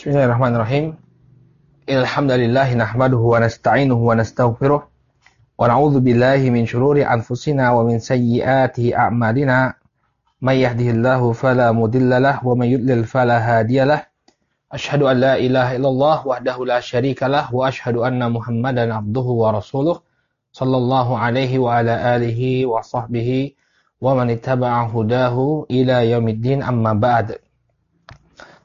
بسم الله الرحمن الرحيم إن الحمد لله نحمده ونستعينه ونستغفره ونعوذ بالله من شرور أنفسنا ومن سيئات أعمالنا من يهده الله فلا مضل له ومن يضلل فلا هادي له أشهد أن لا إله إلا الله وحده لا شريك له وأشهد أن محمدا عبده ورسوله صلى الله عليه وعلى آله وصحبه ومن اتبع هداه إلى يوم الدين أما بعد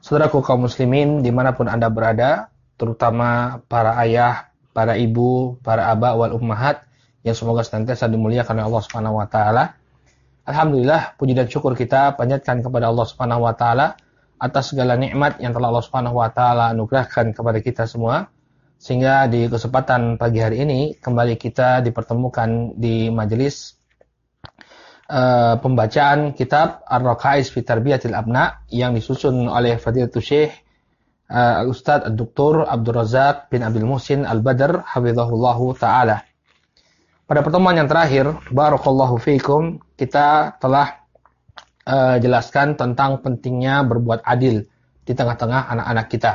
Saudaraku kaum muslimin di mana pun anda berada, terutama para ayah, para ibu, para aba wal ummahat yang semoga senantiasa dimuliakan oleh Allah Subhanahu wa taala. Alhamdulillah puji dan syukur kita panjatkan kepada Allah Subhanahu wa taala atas segala nikmat yang telah Allah Subhanahu wa taala anugerahkan kepada kita semua. Sehingga di kesempatan pagi hari ini kembali kita dipertemukan di majelis uh, pembacaan kitab Ar-Raqais fi Tarbiyatil Abna yang disusun oleh Fadilatul Syekh uh, Ustaz Dr. Abdul Razak bin Abdul Muhsin Al-Badr hafizahullahu taala. Pada pertemuan yang terakhir, barakallahu fiikum, kita telah uh, jelaskan tentang pentingnya berbuat adil di tengah-tengah anak-anak kita.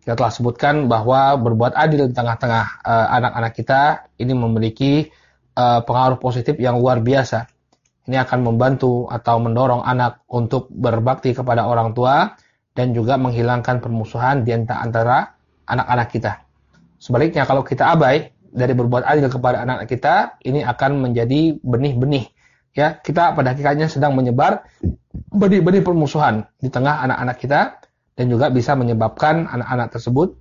Kita telah sebutkan bahwa berbuat adil di tengah-tengah anak-anak kita ini memiliki uh, pengaruh positif yang luar biasa ini akan membantu atau mendorong anak untuk berbakti kepada orang tua dan juga menghilangkan permusuhan di antara anak-anak kita. Sebaliknya kalau kita abai dari berbuat adil kepada anak-anak kita, ini akan menjadi benih-benih ya kita pada hakikatnya sedang menyebar benih-benih permusuhan di tengah anak-anak kita dan juga bisa menyebabkan anak-anak tersebut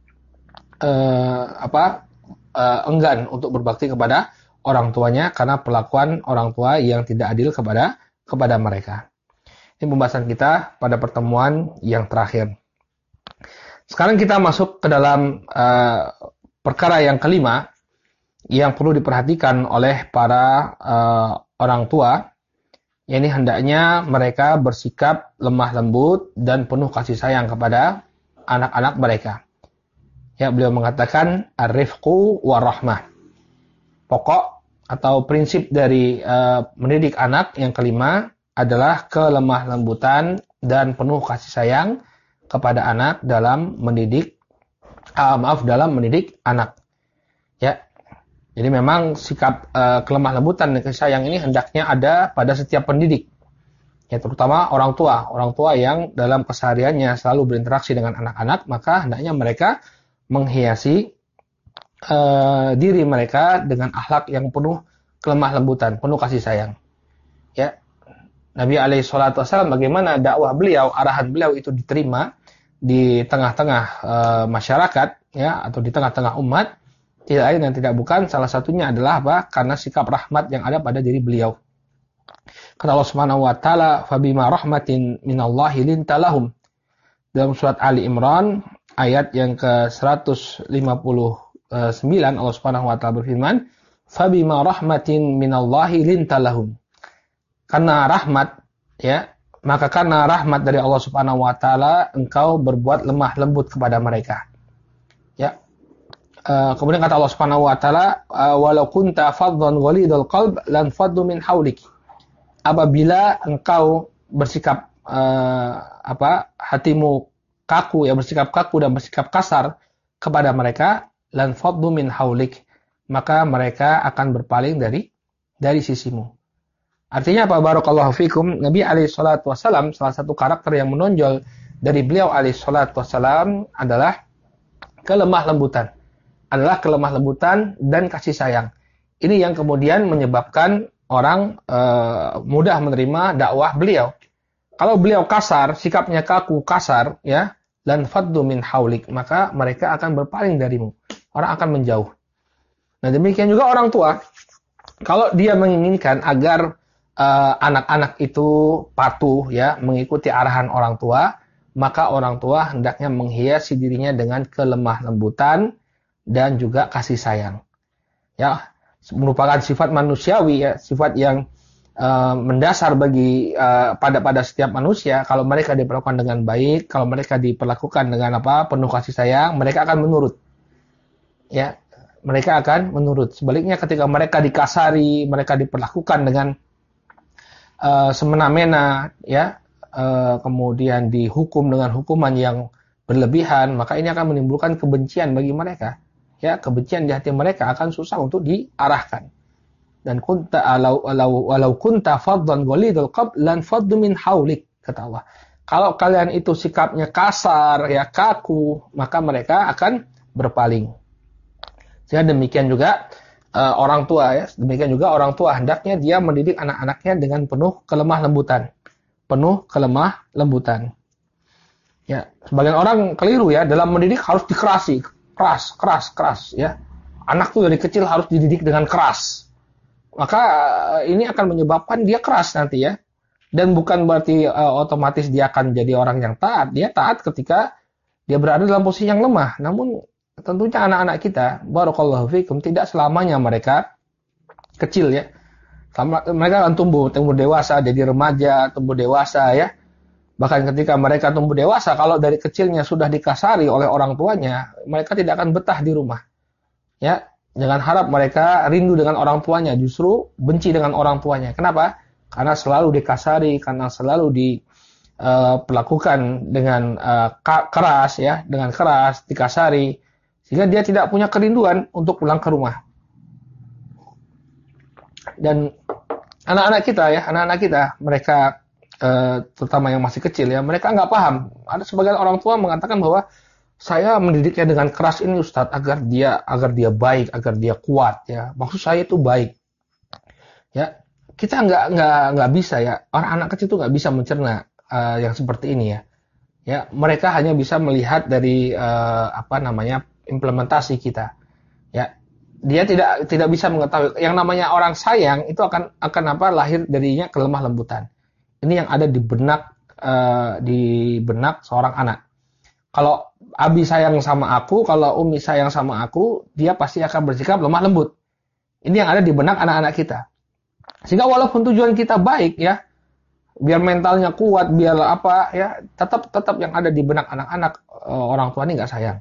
eh, apa eh, enggan untuk berbakti kepada orang tuanya karena perlakuan orang tua yang tidak adil kepada kepada mereka. Ini pembahasan kita pada pertemuan yang terakhir. Sekarang kita masuk ke dalam uh, perkara yang kelima yang perlu diperhatikan oleh para uh, orang tua. Ini hendaknya mereka bersikap lemah lembut dan penuh kasih sayang kepada anak-anak mereka. Ya, beliau mengatakan arifku warahmah pokok atau prinsip dari uh, mendidik anak yang kelima adalah kelemah lembutan dan penuh kasih sayang kepada anak dalam mendidik uh, maaf dalam mendidik anak. Ya. Jadi memang sikap uh, kelemah lembutan dan kasih sayang ini hendaknya ada pada setiap pendidik. Ya terutama orang tua. Orang tua yang dalam kesehariannya selalu berinteraksi dengan anak-anak maka hendaknya mereka menghiasi uh, diri mereka dengan akhlak yang penuh kelemah lembutan, penuh kasih sayang. Ya. Nabi alaihi salatu wasallam bagaimana dakwah beliau, arahan beliau itu diterima di tengah-tengah uh, masyarakat ya atau di tengah-tengah umat tidak lain dan tidak bukan salah satunya adalah apa? Karena sikap rahmat yang ada pada diri beliau. Kata Allah Subhanahu wa taala, "Fabima rahmatin minallahi lintalahum." Dalam surat Ali Imran ayat yang ke-150 9 Allah Subhanahu wa taala berfirman, "Fabima rahmatin minallahi lintalahum." Karena rahmat ya, maka karena rahmat dari Allah Subhanahu wa taala engkau berbuat lemah lembut kepada mereka. Ya. Uh, kemudian kata Allah Subhanahu wa taala, uh, "Walau kunta faddan ghalidul qalb lan faddu min hawlik." Apabila engkau bersikap uh, apa? hatimu kaku ya bersikap kaku dan bersikap kasar kepada mereka, lan faddu min haulik, maka mereka akan berpaling dari dari sisimu. Artinya apa? Barakallahu fikum. Nabi alaihi salatu wasalam salah satu karakter yang menonjol dari beliau alaihi salatu wasalam adalah kelemah lembutan. Adalah kelemah lembutan dan kasih sayang. Ini yang kemudian menyebabkan orang e, mudah menerima dakwah beliau. Kalau beliau kasar, sikapnya kaku, kasar, ya, dan faddu min haulik, maka mereka akan berpaling darimu orang akan menjauh. Nah demikian juga orang tua, kalau dia menginginkan agar eh, anak-anak uh, itu patuh ya mengikuti arahan orang tua, maka orang tua hendaknya menghiasi dirinya dengan kelemah lembutan dan juga kasih sayang. Ya, merupakan sifat manusiawi ya, sifat yang uh, mendasar bagi uh, pada pada setiap manusia. Kalau mereka diperlakukan dengan baik, kalau mereka diperlakukan dengan apa penuh kasih sayang, mereka akan menurut ya mereka akan menurut. Sebaliknya ketika mereka dikasari, mereka diperlakukan dengan uh, semena-mena, ya, uh, kemudian dihukum dengan hukuman yang berlebihan, maka ini akan menimbulkan kebencian bagi mereka. Ya, kebencian di hati mereka akan susah untuk diarahkan. Dan kunta alau alau walau kunta faddan ghalidul qab lan faddu min haulik kata Allah. Kalau kalian itu sikapnya kasar, ya kaku, maka mereka akan berpaling. Sehingga demikian juga uh, orang tua ya, demikian juga orang tua hendaknya dia mendidik anak-anaknya dengan penuh kelemah lembutan. Penuh kelemah lembutan. Ya, sebagian orang keliru ya dalam mendidik harus dikerasi, keras, keras, keras ya. Anak tuh dari kecil harus dididik dengan keras. Maka eh, ini akan menyebabkan dia keras nanti ya. Dan bukan berarti uh, otomatis dia akan jadi orang yang taat. Dia taat ketika dia berada dalam posisi yang lemah. Namun tentunya anak-anak kita, barakallahu fikum, tidak selamanya mereka kecil ya. Mereka akan tumbuh, tumbuh dewasa, jadi remaja, tumbuh dewasa ya. Bahkan ketika mereka tumbuh dewasa, kalau dari kecilnya sudah dikasari oleh orang tuanya, mereka tidak akan betah di rumah. Ya, jangan harap mereka rindu dengan orang tuanya, justru benci dengan orang tuanya. Kenapa? Karena selalu dikasari, karena selalu diperlakukan uh, dengan uh, keras ya, dengan keras, dikasari, sehingga dia tidak punya kerinduan untuk pulang ke rumah. Dan anak-anak kita ya, anak-anak kita, mereka Eh, terutama yang masih kecil ya, mereka nggak paham. Ada sebagian orang tua mengatakan bahwa saya mendidiknya dengan keras ini Ustadz agar dia agar dia baik, agar dia kuat ya. Maksud saya itu baik. Ya, kita nggak nggak nggak bisa ya. Orang anak kecil itu nggak bisa mencerna uh, yang seperti ini ya. Ya, mereka hanya bisa melihat dari uh, apa namanya implementasi kita. Ya, dia tidak tidak bisa mengetahui yang namanya orang sayang itu akan akan apa lahir darinya kelemah lembutan ini yang ada di benak uh, di benak seorang anak. Kalau Abi sayang sama aku, kalau Umi sayang sama aku, dia pasti akan bersikap lemah lembut. Ini yang ada di benak anak-anak kita. Sehingga walaupun tujuan kita baik ya, biar mentalnya kuat, biar apa ya, tetap tetap yang ada di benak anak-anak uh, orang tua ini nggak sayang.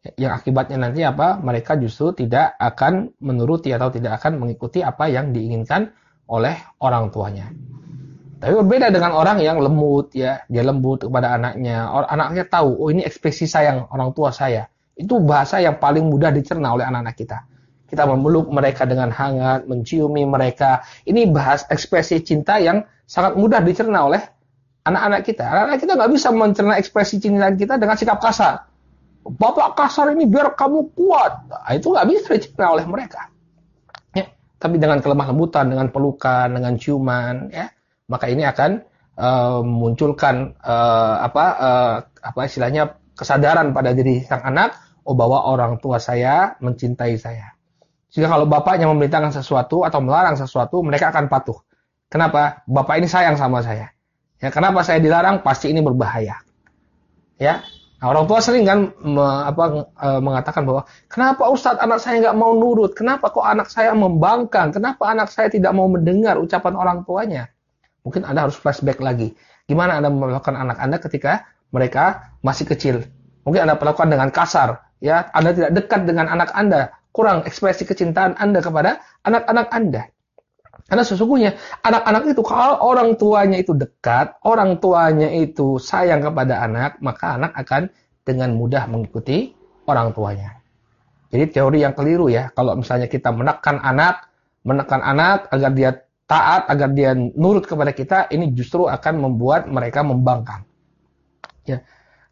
Yang akibatnya nanti apa? Mereka justru tidak akan menuruti atau tidak akan mengikuti apa yang diinginkan oleh orang tuanya. Tapi berbeda dengan orang yang lembut ya, dia lembut kepada anaknya. Or, anaknya tahu, oh ini ekspresi sayang orang tua saya. Itu bahasa yang paling mudah dicerna oleh anak-anak kita. Kita memeluk mereka dengan hangat, menciumi mereka. Ini bahas ekspresi cinta yang sangat mudah dicerna oleh anak-anak kita. Anak-anak kita nggak bisa mencerna ekspresi cinta kita dengan sikap kasar. Bapak kasar ini biar kamu kuat. Nah, itu nggak bisa dicerna oleh mereka. Ya, tapi dengan kelemah lembutan, dengan pelukan, dengan ciuman, ya, maka ini akan uh, munculkan uh, apa uh, apa istilahnya kesadaran pada diri sang anak oh bahwa orang tua saya mencintai saya. Jika kalau bapaknya memerintahkan sesuatu atau melarang sesuatu, mereka akan patuh. Kenapa? Bapak ini sayang sama saya. Ya, kenapa saya dilarang? Pasti ini berbahaya. Ya, Nah, orang tua sering kan me, apa, e, mengatakan bahwa kenapa Ustadz anak saya nggak mau nurut? Kenapa kok anak saya membangkang? Kenapa anak saya tidak mau mendengar ucapan orang tuanya? Mungkin Anda harus flashback lagi. Gimana Anda melakukan anak Anda ketika mereka masih kecil? Mungkin Anda perlakukan dengan kasar, ya. Anda tidak dekat dengan anak Anda, kurang ekspresi kecintaan Anda kepada anak-anak Anda. Karena sesungguhnya anak-anak itu kalau orang tuanya itu dekat, orang tuanya itu sayang kepada anak, maka anak akan dengan mudah mengikuti orang tuanya. Jadi teori yang keliru ya, kalau misalnya kita menekan anak, menekan anak agar dia taat agar dia nurut kepada kita ini justru akan membuat mereka membangkang. Ya.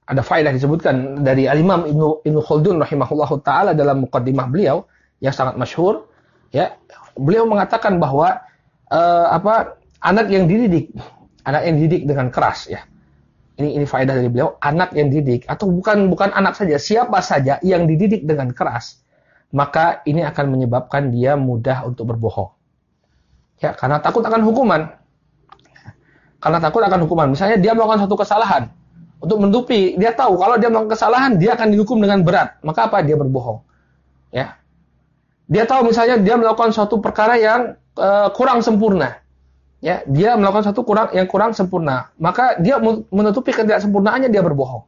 Ada faedah disebutkan dari Al-Imam Ibnu Ibnu Khaldun rahimahullahu taala dalam mukaddimah beliau yang sangat masyhur ya. Beliau mengatakan bahwa uh, apa anak yang dididik, anak yang dididik dengan keras ya. Ini ini faedah dari beliau, anak yang dididik atau bukan bukan anak saja, siapa saja yang dididik dengan keras, maka ini akan menyebabkan dia mudah untuk berbohong. Ya, karena takut akan hukuman. Karena takut akan hukuman. Misalnya dia melakukan satu kesalahan. Untuk menutupi, dia tahu kalau dia melakukan kesalahan, dia akan dihukum dengan berat. Maka apa? Dia berbohong. Ya. Dia tahu misalnya dia melakukan suatu perkara yang uh, kurang sempurna. Ya, dia melakukan satu kurang yang kurang sempurna, maka dia menutupi ketidaksempurnaannya dia berbohong.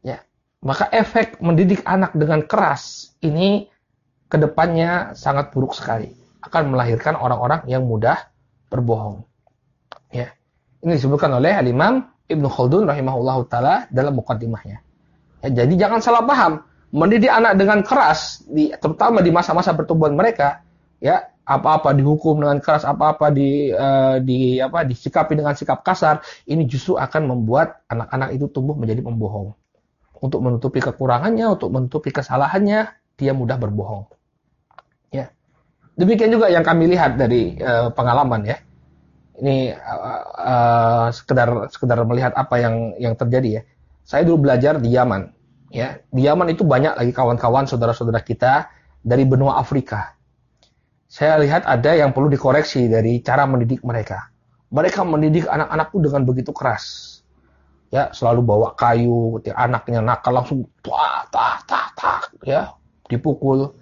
Ya. Maka efek mendidik anak dengan keras ini ke depannya sangat buruk sekali akan melahirkan orang-orang yang mudah berbohong. Ya. Ini disebutkan oleh Al-Imam Ibnu Khaldun rahimahullahu taala dalam mukaddimahnya. Ya, jadi jangan salah paham. Mendidik anak dengan keras, di, terutama di masa-masa pertumbuhan mereka, ya apa-apa dihukum dengan keras, apa-apa di, uh, di apa disikapi dengan sikap kasar, ini justru akan membuat anak-anak itu tumbuh menjadi pembohong. Untuk menutupi kekurangannya, untuk menutupi kesalahannya, dia mudah berbohong. Ya. Demikian juga yang kami lihat dari uh, pengalaman ya. Ini uh, uh, sekedar sekedar melihat apa yang yang terjadi ya. Saya dulu belajar di Yaman Ya, di Yaman itu banyak lagi kawan-kawan saudara-saudara kita dari benua Afrika. Saya lihat ada yang perlu dikoreksi dari cara mendidik mereka. Mereka mendidik anak-anakku dengan begitu keras. Ya, selalu bawa kayu, anaknya nakal langsung tah tah tah ya, dipukul.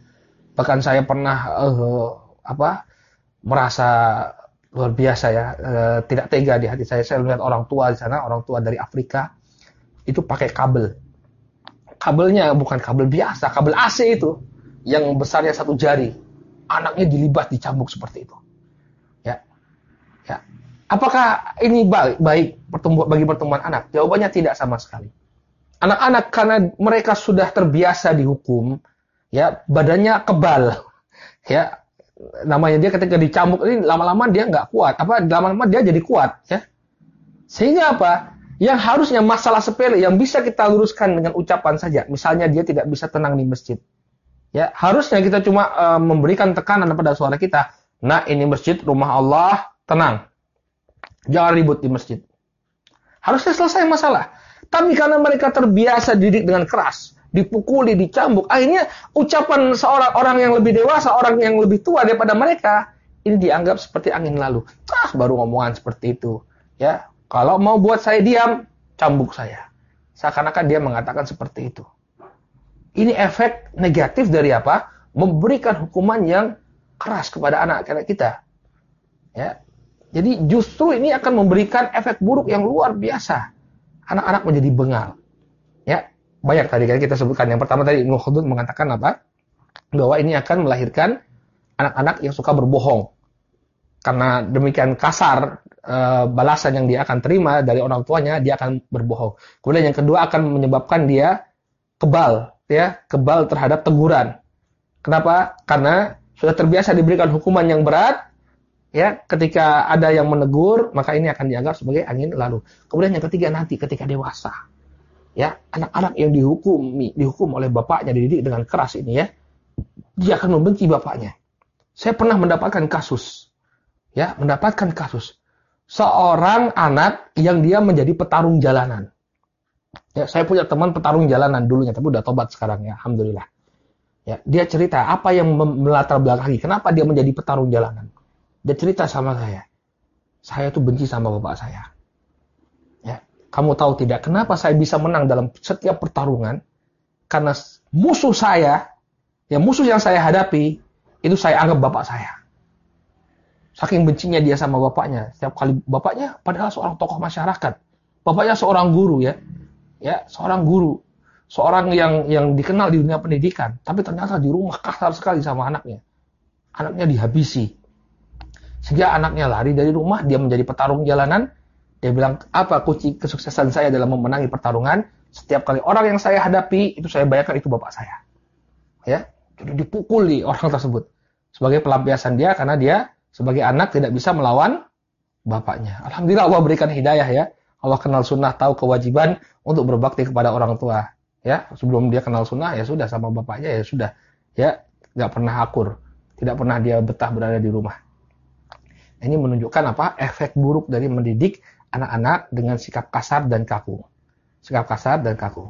Bahkan saya pernah uh, apa? merasa luar biasa ya, uh, tidak tega di hati saya. Saya melihat orang tua di sana, orang tua dari Afrika itu pakai kabel kabelnya bukan kabel biasa, kabel AC itu yang besarnya satu jari. Anaknya dilibat dicambuk seperti itu. Ya. Ya. Apakah ini baik, baik pertumbuh, bagi pertumbuhan anak? Jawabannya tidak sama sekali. Anak-anak karena mereka sudah terbiasa dihukum, ya badannya kebal, ya namanya dia ketika dicambuk ini lama-lama dia nggak kuat, apa lama-lama dia jadi kuat, ya sehingga apa? yang harusnya masalah sepele yang bisa kita luruskan dengan ucapan saja. Misalnya dia tidak bisa tenang di masjid. Ya, harusnya kita cuma uh, memberikan tekanan pada suara kita. Nah, ini masjid rumah Allah, tenang. Jangan ribut di masjid. Harusnya selesai masalah. Tapi karena mereka terbiasa didik dengan keras, dipukuli, dicambuk, akhirnya ucapan seorang orang yang lebih dewasa, orang yang lebih tua daripada mereka, ini dianggap seperti angin lalu. Ah, baru ngomongan seperti itu. Ya, kalau mau buat saya diam, cambuk saya. Seakan-akan dia mengatakan seperti itu. Ini efek negatif dari apa? Memberikan hukuman yang keras kepada anak-anak kita. Ya. Jadi justru ini akan memberikan efek buruk yang luar biasa. Anak-anak menjadi bengal. Ya, banyak tadi kan kita sebutkan. Yang pertama tadi Ibnu Khaldun mengatakan apa? Bahwa ini akan melahirkan anak-anak yang suka berbohong. Karena demikian kasar uh, balasan yang dia akan terima dari orang tuanya, dia akan berbohong. Kemudian yang kedua akan menyebabkan dia kebal, ya, kebal terhadap teguran. Kenapa? Karena sudah terbiasa diberikan hukuman yang berat, ya, ketika ada yang menegur, maka ini akan dianggap sebagai angin lalu. Kemudian yang ketiga nanti ketika dewasa, ya, anak-anak yang dihukum, dihukum oleh bapaknya dididik dengan keras ini ya, dia akan membenci bapaknya. Saya pernah mendapatkan kasus, ya, mendapatkan kasus seorang anak yang dia menjadi petarung jalanan. Ya, saya punya teman petarung jalanan dulunya, tapi udah tobat sekarang ya, alhamdulillah. Ya, dia cerita apa yang melatar belakangi, kenapa dia menjadi petarung jalanan. Dia cerita sama saya, saya tuh benci sama bapak saya. Ya, kamu tahu tidak kenapa saya bisa menang dalam setiap pertarungan? Karena musuh saya, ya musuh yang saya hadapi, itu saya anggap bapak saya. Saking bencinya dia sama bapaknya. Setiap kali bapaknya padahal seorang tokoh masyarakat. Bapaknya seorang guru ya. Ya, seorang guru. Seorang yang yang dikenal di dunia pendidikan, tapi ternyata di rumah kasar sekali sama anaknya. Anaknya dihabisi. Sehingga anaknya lari dari rumah, dia menjadi petarung jalanan. Dia bilang, apa kunci kesuksesan saya dalam memenangi pertarungan? Setiap kali orang yang saya hadapi, itu saya bayangkan itu bapak saya. Ya, jadi dipukuli orang tersebut. Sebagai pelampiasan dia karena dia sebagai anak tidak bisa melawan bapaknya. Alhamdulillah Allah berikan hidayah ya. Allah kenal sunnah, tahu kewajiban untuk berbakti kepada orang tua. Ya, sebelum dia kenal sunnah ya sudah sama bapaknya ya sudah. Ya, nggak pernah akur, tidak pernah dia betah berada di rumah. Ini menunjukkan apa? Efek buruk dari mendidik anak-anak dengan sikap kasar dan kaku. Sikap kasar dan kaku.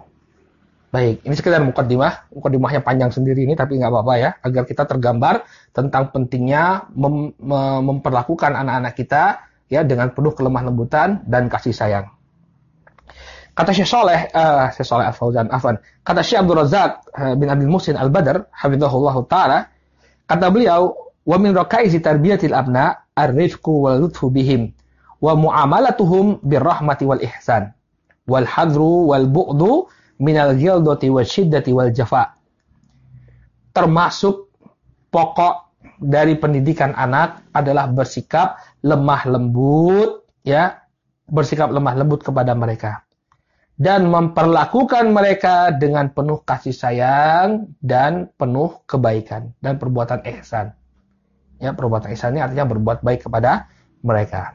Baik, ini sekedar mukaddimah. Mukaddimahnya panjang sendiri ini, tapi nggak apa-apa ya. Agar kita tergambar tentang pentingnya mem memperlakukan anak-anak kita ya dengan penuh kelemah lembutan dan kasih sayang. Kata Syekh Saleh, uh, Syekh Saleh Al-Fauzan, afan. Kata Syekh Abdul Razak uh, bin Abdul Musin Al-Badr, hafizahullah taala, kata beliau, "Wa min rakaisi tarbiyatil abna ar-rifqu wal lutfu bihim wa muamalatuhum birrahmati wal ihsan wal hadru wal bu'du minal ghildati wa syiddati wal jafa. Termasuk pokok dari pendidikan anak adalah bersikap lemah lembut ya bersikap lemah lembut kepada mereka dan memperlakukan mereka dengan penuh kasih sayang dan penuh kebaikan dan perbuatan ihsan. Ya, perbuatan ihsan ini artinya berbuat baik kepada mereka.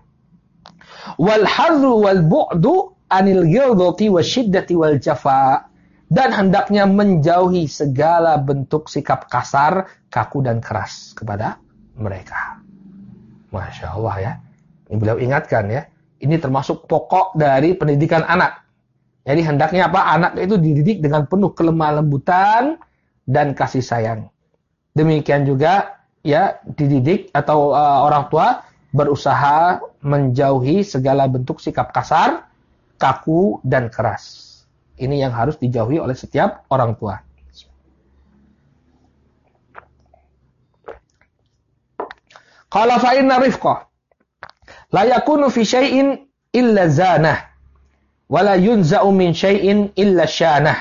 Wal hadru wal bu'du anil wasyiddati wal jafa dan hendaknya menjauhi segala bentuk sikap kasar, kaku dan keras kepada mereka. Masya Allah ya. Ini beliau ingatkan ya. Ini termasuk pokok dari pendidikan anak. Jadi hendaknya apa? Anak itu dididik dengan penuh kelemah lembutan dan kasih sayang. Demikian juga ya dididik atau uh, orang tua berusaha menjauhi segala bentuk sikap kasar, kaku dan keras. Ini yang harus dijauhi oleh setiap orang tua. Qala fa inna rifqa la yakunu fi syai'in illa zanah wa la yunza'u min syai'in illa syanah.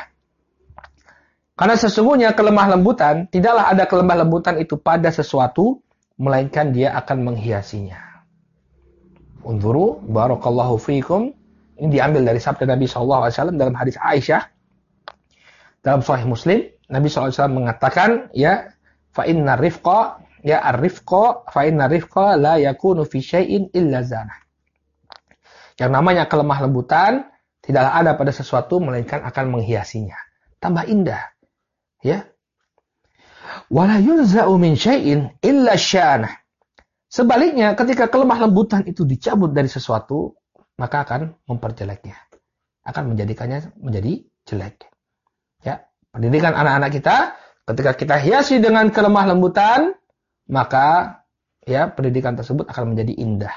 Karena sesungguhnya kelemah lembutan tidaklah ada kelemah lembutan itu pada sesuatu melainkan dia akan menghiasinya. Unzuru barakallahu fiikum. Ini diambil dari sabda Nabi SAW dalam hadis Aisyah. Dalam Sahih Muslim, Nabi SAW mengatakan, ya, fa inna rifqa ya ar-rifqa fa inna rifqa la yakunu fi syai'in illa zana. Yang namanya kelemah lembutan tidaklah ada pada sesuatu melainkan akan menghiasinya. Tambah indah. Ya. Wala yunza'u min syai'in illa syana. Sebaliknya, ketika kelemah lembutan itu dicabut dari sesuatu, maka akan memperjeleknya. Akan menjadikannya menjadi jelek. Ya, pendidikan anak-anak kita ketika kita hiasi dengan kelemah lembutan, maka ya pendidikan tersebut akan menjadi indah.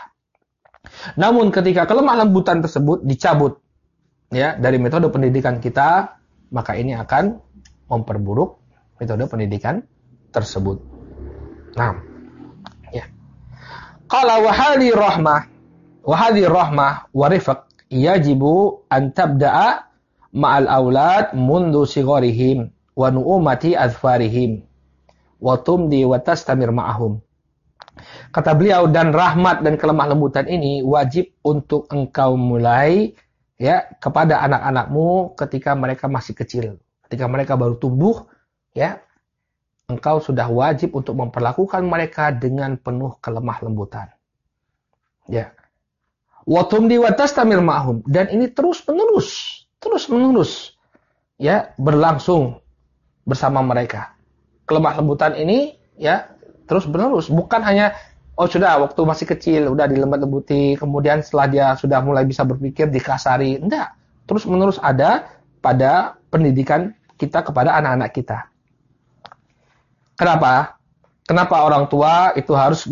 Namun ketika kelemah lembutan tersebut dicabut ya dari metode pendidikan kita, maka ini akan memperburuk metode pendidikan tersebut. Nah, ya. Qala wa hadhi rahmah wa hadhi rahmah wa rifq yajibu an tabda'a ma'al aulad mundu sigharihim wa nu'umati azfarihim wa tumdi wa tastamir ma'ahum. Kata beliau dan rahmat dan kelemah lembutan ini wajib untuk engkau mulai ya kepada anak-anakmu ketika mereka masih kecil, ketika mereka baru tumbuh ya. Engkau sudah wajib untuk memperlakukan mereka dengan penuh kelemah lembutan. Ya. Wa tumdi wa tastamir ma'ahum dan ini terus menerus, terus menerus ya berlangsung bersama mereka. Kelemah lembutan ini ya terus menerus. Bukan hanya oh sudah waktu masih kecil udah dilembut lembuti kemudian setelah dia sudah mulai bisa berpikir dikasari enggak. Terus menerus ada pada pendidikan kita kepada anak-anak kita. Kenapa kenapa orang tua itu harus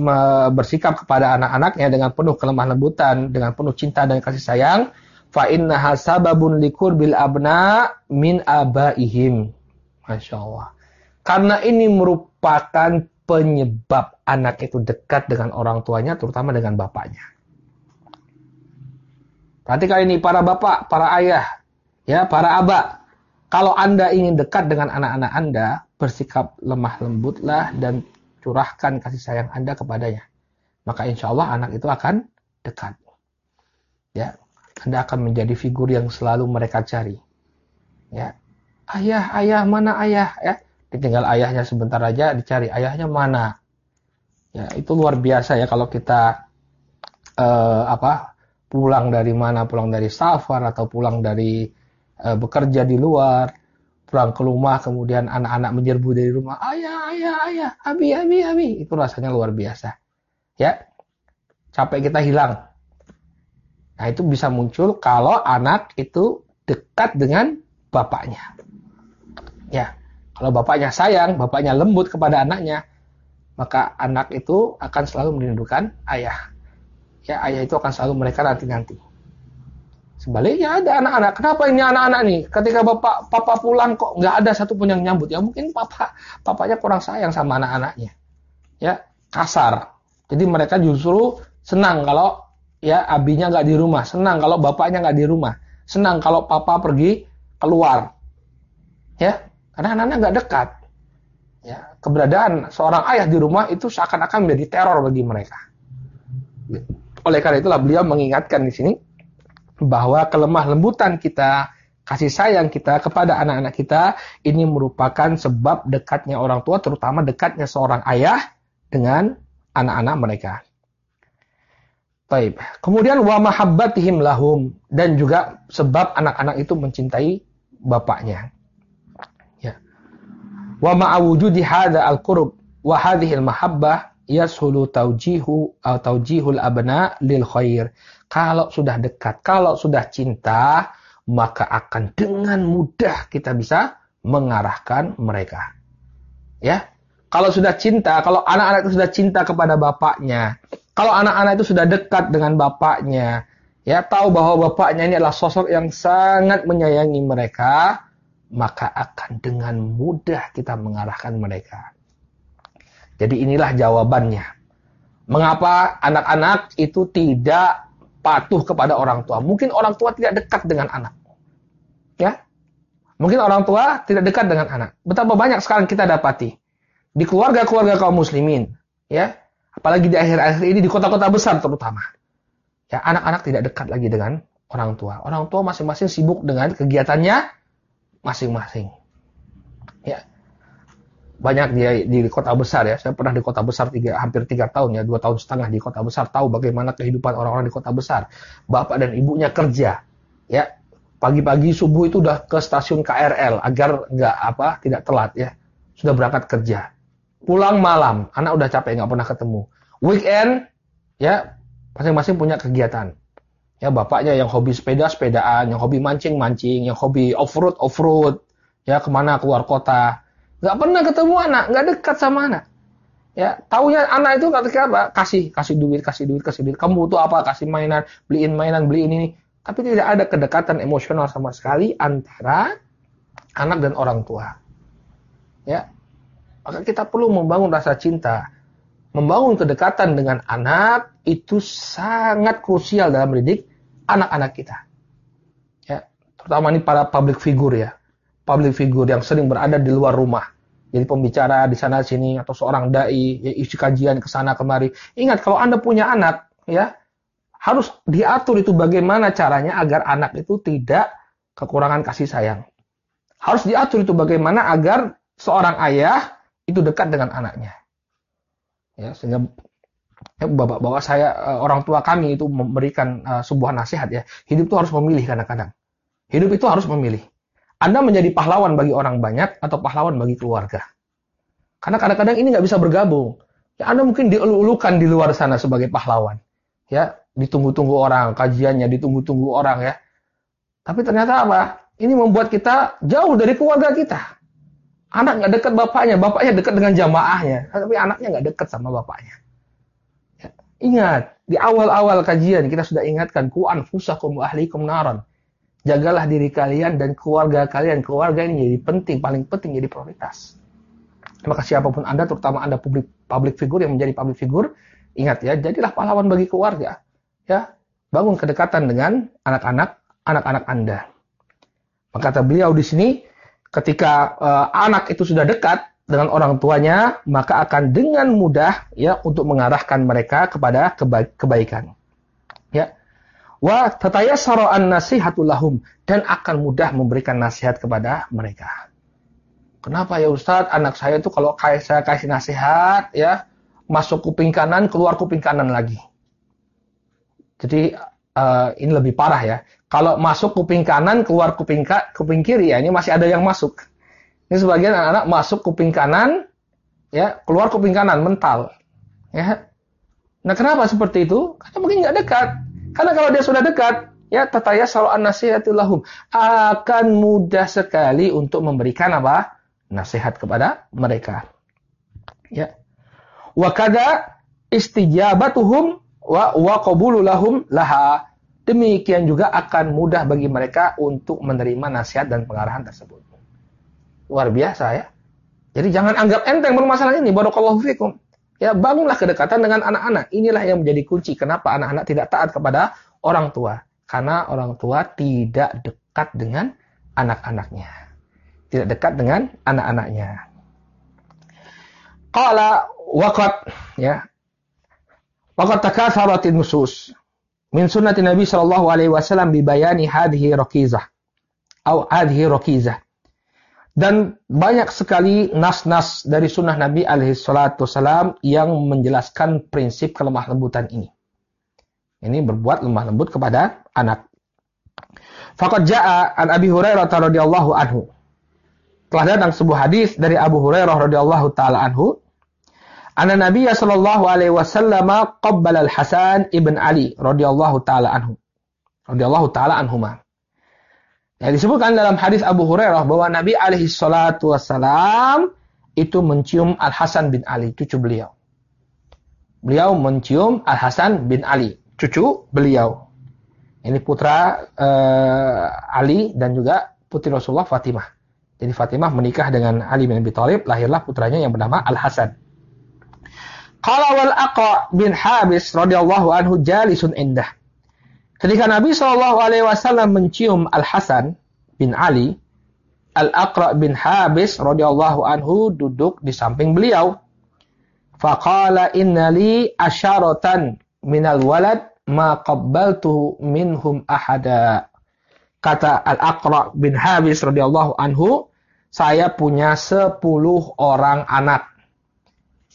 bersikap kepada anak-anaknya dengan penuh kelemah lembutan dengan penuh cinta dan kasih sayang fa innaha sababun likurbil abna min abaihim Masya Allah karena ini merupakan penyebab anak itu dekat dengan orang tuanya, terutama dengan bapaknya. Perhatikan ini para bapak, para ayah, ya, para abah. Kalau Anda ingin dekat dengan anak-anak Anda, bersikap lemah lembutlah dan curahkan kasih sayang Anda kepadanya. Maka insya Allah anak itu akan dekat. Ya, Anda akan menjadi figur yang selalu mereka cari. Ya, ayah, ayah, mana ayah? Ya, ditinggal ayahnya sebentar aja dicari ayahnya mana ya itu luar biasa ya kalau kita uh, apa pulang dari mana pulang dari safar atau pulang dari uh, bekerja di luar pulang ke rumah kemudian anak-anak menyerbu dari rumah ayah ayah ayah abi abi abi itu rasanya luar biasa ya capek kita hilang nah itu bisa muncul kalau anak itu dekat dengan bapaknya ya kalau bapaknya sayang, bapaknya lembut kepada anaknya, maka anak itu akan selalu merindukan ayah. Ya, ayah itu akan selalu mereka nanti-nanti. Sebaliknya ada anak-anak. Kenapa ini anak-anak nih? Ketika bapak papa pulang kok nggak ada satupun yang nyambut. Ya mungkin papa papanya kurang sayang sama anak-anaknya. Ya, kasar. Jadi mereka justru senang kalau ya abinya nggak di rumah, senang kalau bapaknya nggak di rumah, senang kalau papa pergi keluar. Ya, karena anak-anak nggak dekat. Ya, keberadaan seorang ayah di rumah itu seakan-akan menjadi teror bagi mereka. Oleh karena itulah beliau mengingatkan di sini bahwa kelemah lembutan kita, kasih sayang kita kepada anak-anak kita ini merupakan sebab dekatnya orang tua, terutama dekatnya seorang ayah dengan anak-anak mereka. Baik. Kemudian wa mahabbatihim lahum dan juga sebab anak-anak itu mencintai bapaknya. Ya. Wa ma'awujudi hadza al-qurb wa hadhihi al-mahabbah yashulu taujihu atau taujihul abna lil khair. Kalau sudah dekat, kalau sudah cinta, maka akan dengan mudah kita bisa mengarahkan mereka. Ya. Kalau sudah cinta, kalau anak-anak itu sudah cinta kepada bapaknya, kalau anak-anak itu sudah dekat dengan bapaknya, ya tahu bahwa bapaknya ini adalah sosok yang sangat menyayangi mereka, maka akan dengan mudah kita mengarahkan mereka. Jadi inilah jawabannya. Mengapa anak-anak itu tidak patuh kepada orang tua? Mungkin orang tua tidak dekat dengan anak. Ya. Mungkin orang tua tidak dekat dengan anak. Betapa banyak sekarang kita dapati di keluarga-keluarga kaum muslimin, ya, apalagi di akhir-akhir ini di kota-kota besar terutama. Ya, anak-anak tidak dekat lagi dengan orang tua. Orang tua masing-masing sibuk dengan kegiatannya masing-masing. Ya. Banyak dia di, di kota besar ya. Saya pernah di kota besar tiga, hampir tiga tahun ya, dua tahun setengah di kota besar. Tahu bagaimana kehidupan orang-orang di kota besar. Bapak dan ibunya kerja. Ya, pagi-pagi subuh itu udah ke stasiun KRL agar nggak apa tidak telat ya. Sudah berangkat kerja pulang malam, anak udah capek nggak pernah ketemu. Weekend, ya masing-masing punya kegiatan. Ya bapaknya yang hobi sepeda sepedaan, yang hobi mancing mancing, yang hobi off road off road, ya ke mana keluar kota. Nggak pernah ketemu anak, nggak dekat sama anak. Ya, taunya anak itu ketika apa? Kasih, kasih duit, kasih duit, kasih duit. Kamu butuh apa? Kasih mainan, beliin mainan, beliin ini. Tapi tidak ada kedekatan emosional sama sekali antara anak dan orang tua. Ya, maka kita perlu membangun rasa cinta. Membangun kedekatan dengan anak itu sangat krusial dalam mendidik anak-anak kita. Ya, terutama ini para public figure ya. Public figure yang sering berada di luar rumah. Jadi pembicara di sana sini atau seorang dai ya isi kajian ke sana kemari. Ingat kalau Anda punya anak ya harus diatur itu bagaimana caranya agar anak itu tidak kekurangan kasih sayang. Harus diatur itu bagaimana agar seorang ayah itu dekat dengan anaknya. Ya, sehingga ya, bapak-bapak saya eh, orang tua kami itu memberikan uh, sebuah nasihat ya. Hidup itu harus memilih kadang-kadang. Hidup itu harus memilih. Anda menjadi pahlawan bagi orang banyak atau pahlawan bagi keluarga. Karena kadang-kadang ini nggak bisa bergabung. Ya, Anda mungkin dielulukan di luar sana sebagai pahlawan. Ya, ditunggu-tunggu orang, kajiannya ditunggu-tunggu orang ya. Tapi ternyata apa? Ini membuat kita jauh dari keluarga kita. Anak nggak dekat bapaknya, bapaknya dekat dengan jamaahnya, tapi anaknya nggak dekat sama bapaknya. Ya. Ingat, di awal-awal kajian kita sudah ingatkan, ku anfusakum wa ahlikum naron. Jagalah diri kalian dan keluarga kalian. Keluarga ini jadi penting, paling penting jadi prioritas. Maka siapa pun Anda, terutama Anda public, public figure yang menjadi public figure, ingat ya, jadilah pahlawan bagi keluarga. Ya, bangun kedekatan dengan anak-anak, anak-anak Anda. Maka kata beliau di sini, ketika uh, anak itu sudah dekat dengan orang tuanya, maka akan dengan mudah ya untuk mengarahkan mereka kepada keba kebaikan. Wa tatayassara an-nasihatu lahum dan akan mudah memberikan nasihat kepada mereka. Kenapa ya Ustadz anak saya itu kalau saya kasih nasihat ya masuk kuping kanan keluar kuping kanan lagi. Jadi uh, ini lebih parah ya. Kalau masuk kuping kanan, keluar kuping, ka, kuping kiri ya, ini masih ada yang masuk. Ini sebagian anak-anak masuk kuping kanan, ya keluar kuping kanan, mental. Ya. Nah kenapa seperti itu? Karena mungkin nggak dekat. Karena kalau dia sudah dekat, ya tataya an nasihatillahum akan mudah sekali untuk memberikan apa? Nasihat kepada mereka. Ya. Wakada istijabatuhum wa wa laha demikian juga akan mudah bagi mereka untuk menerima nasihat dan pengarahan tersebut. Luar biasa ya. Jadi jangan anggap enteng permasalahan ini. Barakallahu fikum. Ya, bangunlah kedekatan dengan anak-anak. Inilah yang menjadi kunci kenapa anak-anak tidak taat kepada orang tua. Karena orang tua tidak dekat dengan anak-anaknya. Tidak dekat dengan anak-anaknya. Qala waqat ya. Waqat takasaratin nusus min sunnati Nabi sallallahu alaihi wasallam bibayani hadhihi raqizah atau hadhihi raqizah. Dan banyak sekali nas-nas dari sunnah Nabi alaihi salatu yang menjelaskan prinsip kelemah lembutan ini. Ini berbuat lemah lembut kepada anak. Faqad jaa an Abi Hurairah radhiyallahu anhu. Telah datang sebuah hadis dari Abu Hurairah radhiyallahu taala anhu Anna Nabi sallallahu alaihi wasallam qabbala Al-Hasan ibn Ali radhiyallahu taala anhu. Radhiyallahu taala anhuma. Ya, disebutkan dalam hadis Abu Hurairah bahwa Nabi alaihi salatu wasallam itu mencium Al-Hasan bin Ali, cucu beliau. Beliau mencium Al-Hasan bin Ali, cucu beliau. Ini putra uh, Ali dan juga putri Rasulullah Fatimah. Jadi Fatimah menikah dengan Ali bin Abi Thalib, lahirlah putranya yang bernama Al-Hasan. Qala wal bin Habis radhiyallahu anhu jalisun indah. Ketika Nabi Shallallahu alaihi wasallam mencium Al Hasan bin Ali, Al Aqra bin Habis radhiyallahu anhu duduk di samping beliau. Faqala innali asyaratan minal walad ma qabbaltu minhum ahada. Kata Al Aqra bin Habis radhiyallahu anhu, saya punya sepuluh orang anak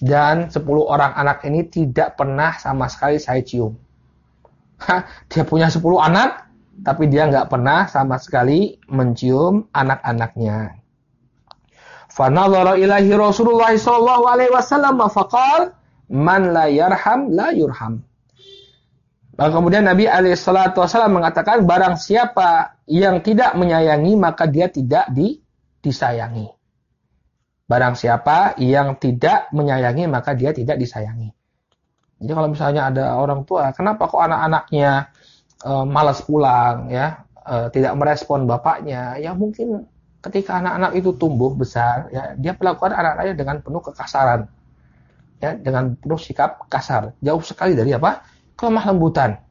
dan 10 orang anak ini tidak pernah sama sekali saya cium. Dia punya 10 anak, tapi dia nggak pernah sama sekali mencium anak-anaknya. Fanadhara ilahi Rasulullah sallallahu alaihi wasallam man la yarham la yurham. Lalu kemudian Nabi alaihi salatu wasallam mengatakan barang siapa yang tidak menyayangi maka dia tidak di, disayangi. Barang siapa yang tidak menyayangi maka dia tidak disayangi. Jadi kalau misalnya ada orang tua, kenapa kok anak-anaknya e, malas pulang ya, e, tidak merespon bapaknya? Ya mungkin ketika anak-anak itu tumbuh besar, ya dia melakukan anak-anaknya dengan penuh kekasaran, ya dengan penuh sikap kasar, jauh sekali dari apa? Kelemah lembutan.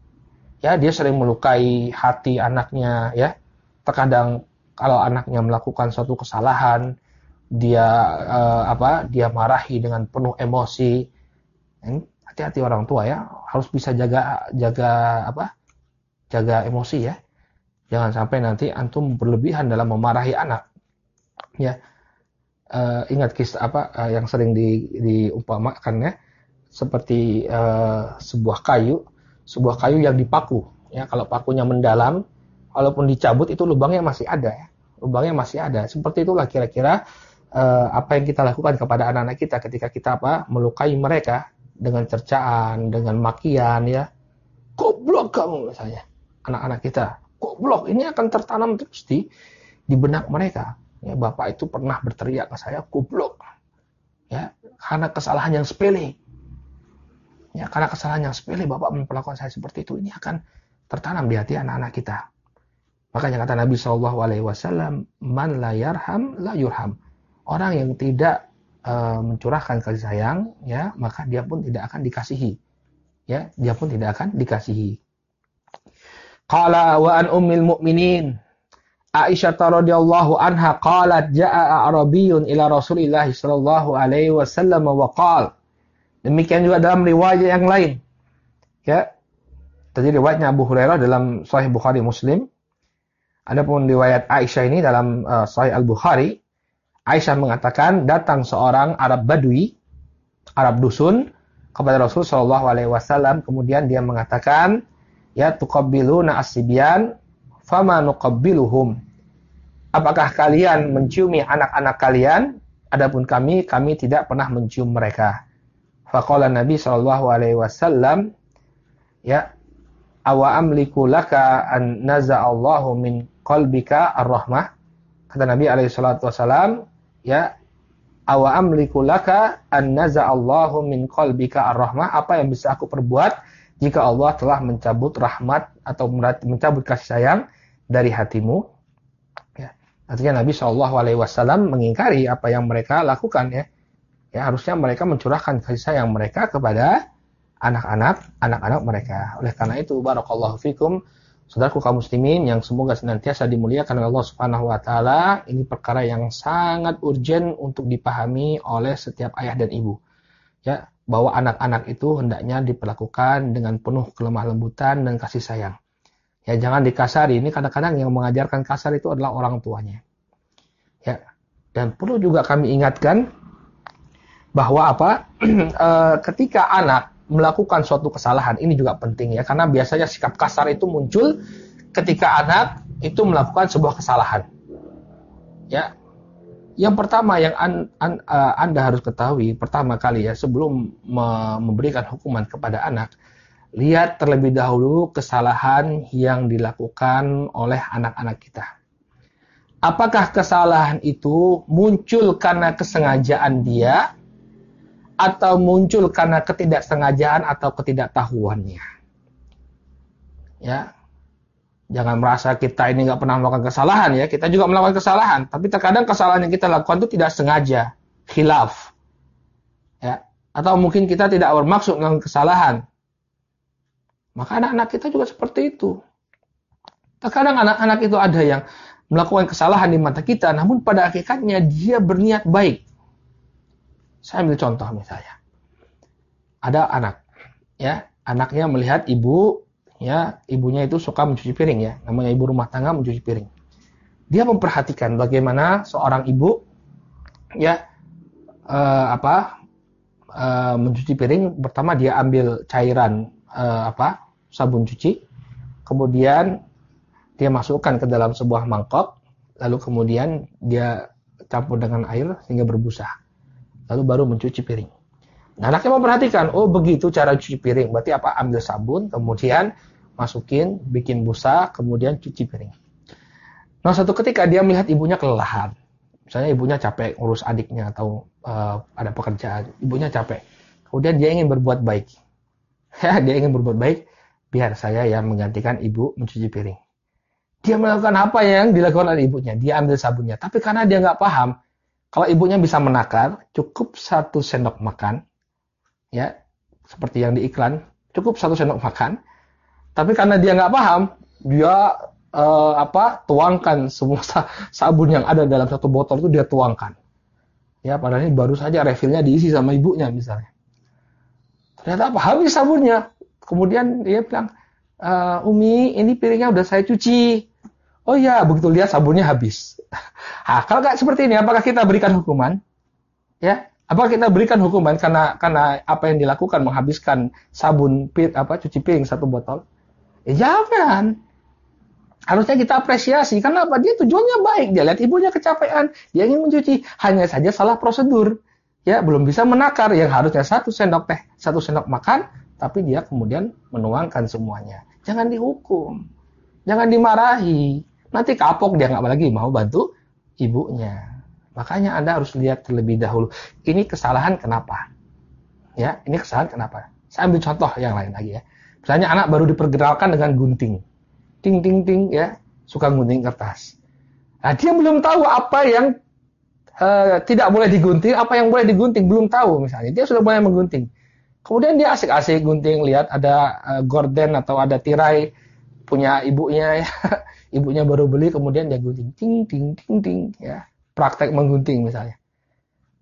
Ya dia sering melukai hati anaknya, ya. Terkadang kalau anaknya melakukan suatu kesalahan, dia uh, apa? Dia marahi dengan penuh emosi hati-hati orang tua ya. Harus bisa jaga jaga apa? Jaga emosi ya. Jangan sampai nanti antum berlebihan dalam memarahi anak. Ya. Uh, ingat kisah apa uh, yang sering di, diumpamakan ya. Seperti uh, sebuah kayu. Sebuah kayu yang dipaku. Ya kalau pakunya mendalam walaupun dicabut itu lubangnya masih ada ya. Lubangnya masih ada. Seperti itulah kira-kira apa yang kita lakukan kepada anak-anak kita ketika kita apa? Melukai mereka dengan cercaan, dengan makian ya. Goblok kamu misalnya. Anak-anak kita, goblok ini akan tertanam terus di di benak mereka. Ya, bapak itu pernah berteriak ke saya, goblok. Ya, karena kesalahan yang sepele. Ya, karena kesalahan yang sepele bapak memperlakukan saya seperti itu, ini akan tertanam di hati anak-anak kita. Makanya kata Nabi Shallallahu Alaihi Wasallam, man la yarham la yurham orang yang tidak uh, mencurahkan kasih sayang, ya, maka dia pun tidak akan dikasihi. Ya, dia pun tidak akan dikasihi. Qala wa an ummil mu'minin Aisyah radhiyallahu anha qalat jaa Arabiyyun ila Rasulillah sallallahu alaihi wasallam wa qala Demikian juga dalam riwayat yang lain. Ya. Tadi riwayatnya Abu Hurairah dalam Sahih Bukhari Muslim. Adapun riwayat Aisyah ini dalam uh, Sahih Al-Bukhari Aisyah mengatakan datang seorang Arab Badui, Arab dusun kepada Rasul Shallallahu Alaihi Wasallam. Kemudian dia mengatakan, ya tukabiluna asibyan, fama nukabiluhum. Apakah kalian menciumi anak-anak kalian? Adapun kami, kami tidak pernah mencium mereka. Faqala Nabi Shallallahu Alaihi Wasallam, ya awa amliku laka an naza'allahu min qalbika ar-rahmah. Kata Nabi alaihi salatu ya awa amliku laka an naza'allahu min qalbika ar-rahmah? Apa yang bisa aku perbuat jika Allah telah mencabut rahmat atau mencabut kasih sayang dari hatimu? Ya artinya Nabi Shallallahu alaihi wasallam mengingkari apa yang mereka lakukan ya. Ya harusnya mereka mencurahkan kasih sayang mereka kepada anak-anak anak-anak mereka. Oleh karena itu barakallahu fikum Saudaraku kaum muslimin yang semoga senantiasa dimuliakan oleh Allah Subhanahu wa taala, ini perkara yang sangat urgent untuk dipahami oleh setiap ayah dan ibu. Ya, bahwa anak-anak itu hendaknya diperlakukan dengan penuh kelemah lembutan dan kasih sayang. Ya jangan dikasari. Ini kadang-kadang yang mengajarkan kasar itu adalah orang tuanya. Ya. Dan perlu juga kami ingatkan bahwa apa? e, ketika anak melakukan suatu kesalahan ini juga penting ya karena biasanya sikap kasar itu muncul ketika anak itu melakukan sebuah kesalahan. Ya, yang pertama yang an, an, uh, Anda harus ketahui pertama kali ya sebelum me memberikan hukuman kepada anak, lihat terlebih dahulu kesalahan yang dilakukan oleh anak-anak kita. Apakah kesalahan itu muncul karena kesengajaan dia atau muncul karena ketidaksengajaan atau ketidaktahuannya? Ya, Jangan merasa kita ini nggak pernah melakukan kesalahan ya. Kita juga melakukan kesalahan. Tapi terkadang kesalahan yang kita lakukan itu tidak sengaja. Khilaf. Ya. Atau mungkin kita tidak bermaksud dengan kesalahan. Maka anak-anak kita juga seperti itu. Terkadang anak-anak itu ada yang melakukan kesalahan di mata kita, namun pada hakikatnya dia berniat baik. Saya ambil contoh misalnya. Ada anak, ya, anaknya melihat ibu ya ibunya itu suka mencuci piring ya, namanya ibu rumah tangga mencuci piring. Dia memperhatikan bagaimana seorang ibu ya uh, apa uh, mencuci piring. Pertama dia ambil cairan uh, apa sabun cuci, kemudian dia masukkan ke dalam sebuah mangkok, lalu kemudian dia campur dengan air sehingga berbusa, lalu baru mencuci piring. Nah, anaknya memperhatikan, oh begitu cara cuci piring. Berarti apa? Ambil sabun, kemudian masukin, bikin busa, kemudian cuci piring. Nah, satu ketika dia melihat ibunya kelelahan. Misalnya ibunya capek ngurus adiknya atau uh, ada pekerjaan, ibunya capek. Kemudian dia ingin berbuat baik. Ya, dia ingin berbuat baik, biar saya yang menggantikan ibu mencuci piring. Dia melakukan apa yang dilakukan oleh ibunya. Dia ambil sabunnya. Tapi karena dia nggak paham, kalau ibunya bisa menakar, cukup satu sendok makan, ya seperti yang di iklan, cukup satu sendok makan, tapi karena dia nggak paham, dia uh, apa tuangkan semua sabun yang ada dalam satu botol itu dia tuangkan. Ya, padahal ini baru saja refillnya diisi sama ibunya misalnya. Ternyata apa? Habis sabunnya. Kemudian dia bilang, e, Umi, ini piringnya udah saya cuci. Oh iya, begitu lihat sabunnya habis. nah, kalau nggak seperti ini, apakah kita berikan hukuman? Ya, apakah kita berikan hukuman karena karena apa yang dilakukan menghabiskan sabun pit apa cuci piring satu botol? Ya jangan. Harusnya kita apresiasi. Karena apa? Dia tujuannya baik. Dia lihat ibunya kecapean. Dia ingin mencuci. Hanya saja salah prosedur. Ya, belum bisa menakar. Yang harusnya satu sendok teh, satu sendok makan. Tapi dia kemudian menuangkan semuanya. Jangan dihukum. Jangan dimarahi. Nanti kapok dia nggak lagi mau bantu ibunya. Makanya Anda harus lihat terlebih dahulu. Ini kesalahan kenapa? Ya, ini kesalahan kenapa? Saya ambil contoh yang lain lagi ya. Misalnya anak baru diperkenalkan dengan gunting. Ting ting ting ya, suka gunting kertas. Nah, dia belum tahu apa yang uh, tidak boleh digunting, apa yang boleh digunting, belum tahu misalnya. Dia sudah mulai menggunting. Kemudian dia asik-asik gunting, lihat ada uh, gorden atau ada tirai punya ibunya ya. ibunya baru beli kemudian dia gunting ting ting ting ting ya. Praktek menggunting misalnya.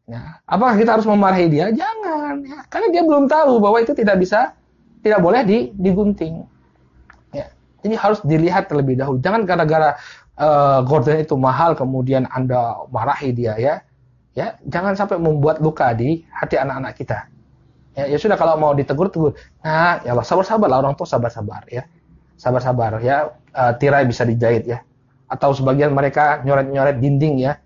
Nah, apakah kita harus memarahi dia? Jangan ya. Karena dia belum tahu bahwa itu tidak bisa tidak boleh di, digunting. Ya. Jadi harus dilihat terlebih dahulu. Jangan gara-gara uh, gorden itu mahal kemudian Anda marahi dia ya. Ya, jangan sampai membuat luka di hati anak-anak kita. Ya, ya sudah kalau mau ditegur tegur. Nah, ya Allah sabar-sabar lah orang tua sabar-sabar ya. Sabar-sabar ya. Uh, tirai bisa dijahit ya. Atau sebagian mereka nyoret-nyoret dinding ya.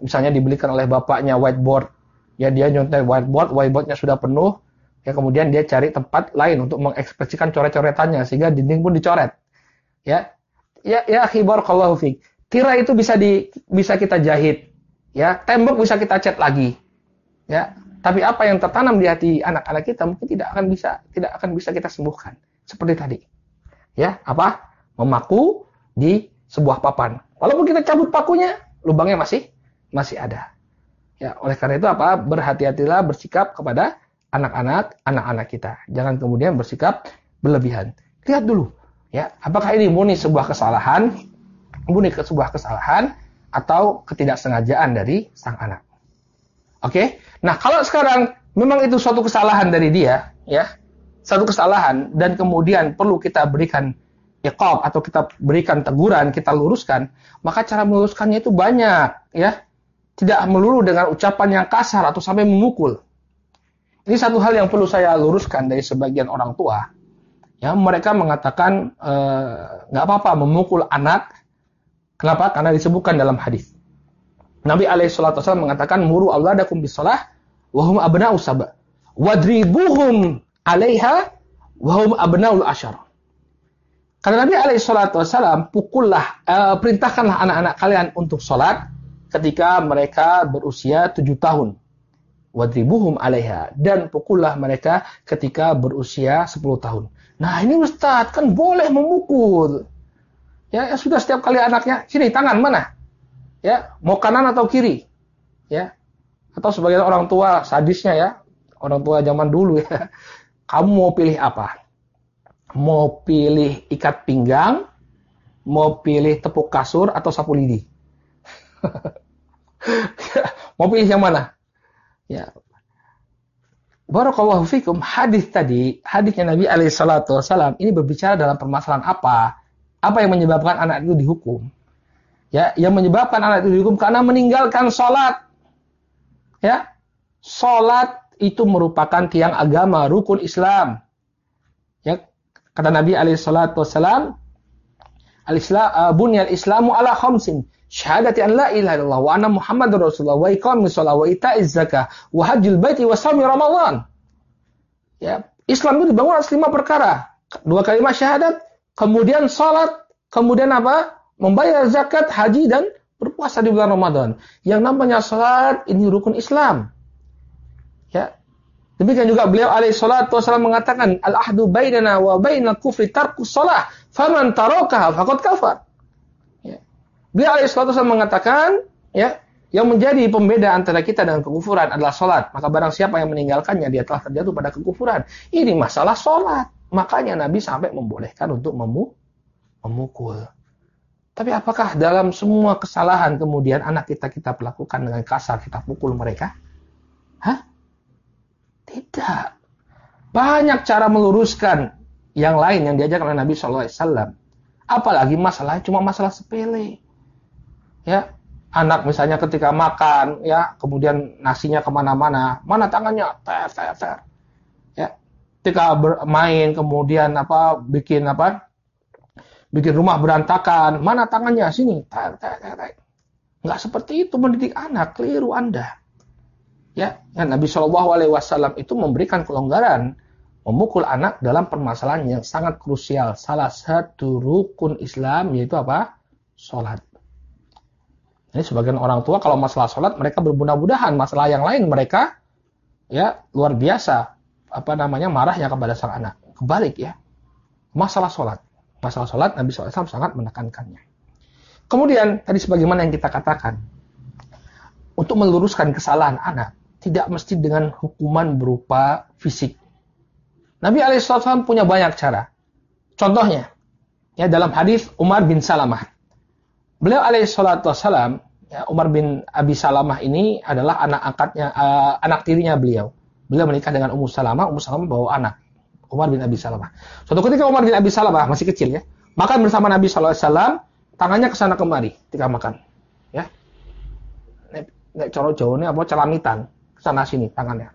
Misalnya dibelikan oleh bapaknya whiteboard. Ya dia nyontek whiteboard, whiteboardnya sudah penuh, Ya kemudian dia cari tempat lain untuk mengekspresikan coret-coretannya sehingga dinding pun dicoret. Ya. Ya ya khibar kalau fik. Tirai itu bisa di bisa kita jahit. Ya, tembok bisa kita cat lagi. Ya. Tapi apa yang tertanam di hati anak-anak kita mungkin tidak akan bisa tidak akan bisa kita sembuhkan. Seperti tadi. Ya, apa? Memaku di sebuah papan. Walaupun kita cabut pakunya, lubangnya masih masih ada. Ya, oleh karena itu apa? Berhati-hatilah bersikap kepada anak-anak, anak-anak kita. Jangan kemudian bersikap berlebihan. Lihat dulu, ya, apakah ini murni sebuah kesalahan, murni sebuah kesalahan atau ketidaksengajaan dari sang anak. Oke, nah kalau sekarang memang itu suatu kesalahan dari dia, ya, satu kesalahan dan kemudian perlu kita berikan iqab atau kita berikan teguran, kita luruskan, maka cara meluruskannya itu banyak, ya. Tidak melulu dengan ucapan yang kasar atau sampai memukul. Ini satu hal yang perlu saya luruskan dari sebagian orang tua. Ya, mereka mengatakan eh, nggak e, apa-apa memukul anak. Kenapa? Karena disebutkan dalam hadis. Nabi Alaihissalam mengatakan muru Allah dakum bisalah wahum abna'u saba wadribuhum alaiha wahum abna'ul ashar. Karena Nabi Alaihissalam pukullah, e, perintahkanlah anak-anak kalian untuk sholat ketika mereka berusia tujuh tahun wadribuhum alaiha dan pukullah mereka ketika berusia 10 tahun. Nah, ini Ustaz kan boleh memukul. Ya, ya sudah setiap kali anaknya, sini tangan mana? Ya, mau kanan atau kiri? Ya. Atau sebagai orang tua sadisnya ya, orang tua zaman dulu ya. Kamu mau pilih apa? Mau pilih ikat pinggang, mau pilih tepuk kasur atau sapu lidi? mau pilih yang mana? Ya. Barakallahu fikum. Hadis tadi, hadisnya Nabi alaihi salatu wasallam ini berbicara dalam permasalahan apa? Apa yang menyebabkan anak itu dihukum? Ya, yang menyebabkan anak itu dihukum karena meninggalkan sholat. Ya, sholat itu merupakan tiang agama, rukun Islam. Kata Nabi alaihi salatu wasallam, al-Islam uh, bunyal Islamu ala khamsin syahadati an la ilaha illallah wa anna muhammadar rasulullah wa iqamis shalah wa ita'iz zakah wa hajjul baiti wa shaumi ramadan. Ya, Islam itu dibangun atas lima perkara. Dua kalimat syahadat, kemudian salat, kemudian apa? Membayar zakat, haji dan berpuasa di bulan Ramadan. Yang namanya salat ini rukun Islam. Ya. Demikian juga beliau alaihi salatu wasallam mengatakan al-ahdu bainana wa bainal kufri tarkus shalah faman tarakaha faqad kafar. Beliau alaihissalam mengatakan, ya, yang menjadi pembeda antara kita dengan kekufuran adalah sholat. Maka barang siapa yang meninggalkannya, dia telah terjatuh pada kekufuran. Ini masalah sholat. Makanya Nabi sampai membolehkan untuk memu memukul. Tapi apakah dalam semua kesalahan kemudian anak kita kita perlakukan dengan kasar, kita pukul mereka? Hah? Tidak. Banyak cara meluruskan yang lain yang diajarkan oleh Nabi SAW. Apalagi masalah cuma masalah sepele ya anak misalnya ketika makan ya kemudian nasinya ke mana-mana mana tangannya ter ter ter ya ketika bermain kemudian apa bikin apa bikin rumah berantakan mana tangannya sini ter ter ter, ter. nggak seperti itu mendidik anak keliru anda ya, ya Nabi Shallallahu Alaihi Wasallam itu memberikan kelonggaran memukul anak dalam permasalahan yang sangat krusial. Salah satu rukun Islam yaitu apa? Sholat. Ini sebagian orang tua kalau masalah sholat mereka berbunah-bunahan, masalah yang lain mereka ya luar biasa. Apa namanya? Marahnya kepada sang anak. Kebalik ya, masalah sholat, masalah sholat Nabi SAW sangat menekankannya. Kemudian tadi sebagaimana yang kita katakan, untuk meluruskan kesalahan anak tidak mesti dengan hukuman berupa fisik. Nabi Alaihissalam punya banyak cara. Contohnya, ya dalam hadis Umar bin Salamah Beliau alaihissalatu wassalam, ya, Umar bin Abi Salamah ini adalah anak angkatnya, uh, anak tirinya beliau. Beliau menikah dengan Ummu Salamah, Ummu Salamah bawa anak. Umar bin Abi Salamah. Suatu ketika Umar bin Abi Salamah masih kecil ya, makan bersama Nabi SAW, tangannya ke sana kemari ketika makan. Ya. Nek, nek coro ini apa celamitan, sana sini tangannya.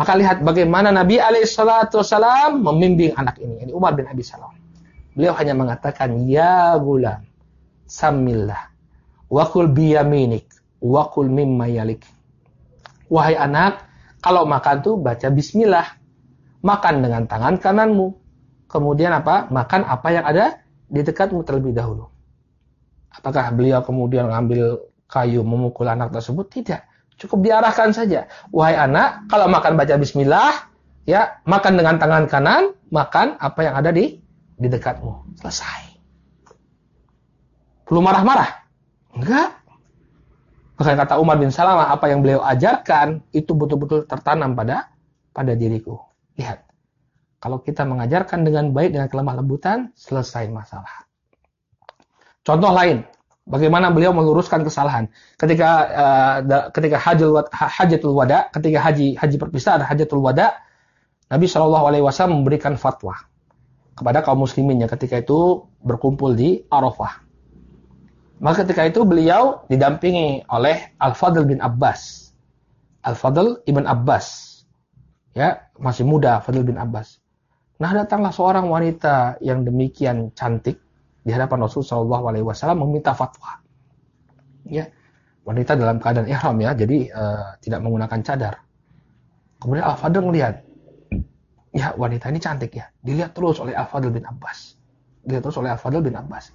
Maka lihat bagaimana Nabi SAW membimbing anak ini. Ini Umar bin Abi Salamah. Beliau hanya mengatakan, Ya gulam, samillah wakul biyaminik wakul mimma yalik. Wahai anak kalau makan tuh baca bismillah. Makan dengan tangan kananmu. Kemudian apa? Makan apa yang ada di dekatmu terlebih dahulu. Apakah beliau kemudian mengambil kayu memukul anak tersebut? Tidak cukup diarahkan saja wahai anak kalau makan baca bismillah ya makan dengan tangan kanan makan apa yang ada di di dekatmu selesai Perlu marah-marah? Enggak. Maka kata Umar bin Salamah, apa yang beliau ajarkan itu betul-betul tertanam pada pada diriku. Lihat. Kalau kita mengajarkan dengan baik dengan kelemah lembutan, selesai masalah. Contoh lain, Bagaimana beliau meluruskan kesalahan. Ketika uh, ketika hajjul hajatul wada, ketika haji haji perpisahan hajatul wada, Nabi Shallallahu alaihi wasallam memberikan fatwa kepada kaum muslimin yang ketika itu berkumpul di Arafah. Maka ketika itu beliau didampingi oleh Al-Fadl bin Abbas. Al-Fadl ibn Abbas. Ya, masih muda Fadl bin Abbas. Nah, datanglah seorang wanita yang demikian cantik di hadapan Rasul Shallallahu Alaihi Wasallam meminta fatwa. Ya, wanita dalam keadaan ihram ya, jadi uh, tidak menggunakan cadar. Kemudian Al Fadl melihat, ya wanita ini cantik ya, dilihat terus oleh Al Fadl bin Abbas, dilihat terus oleh Al Fadl bin Abbas.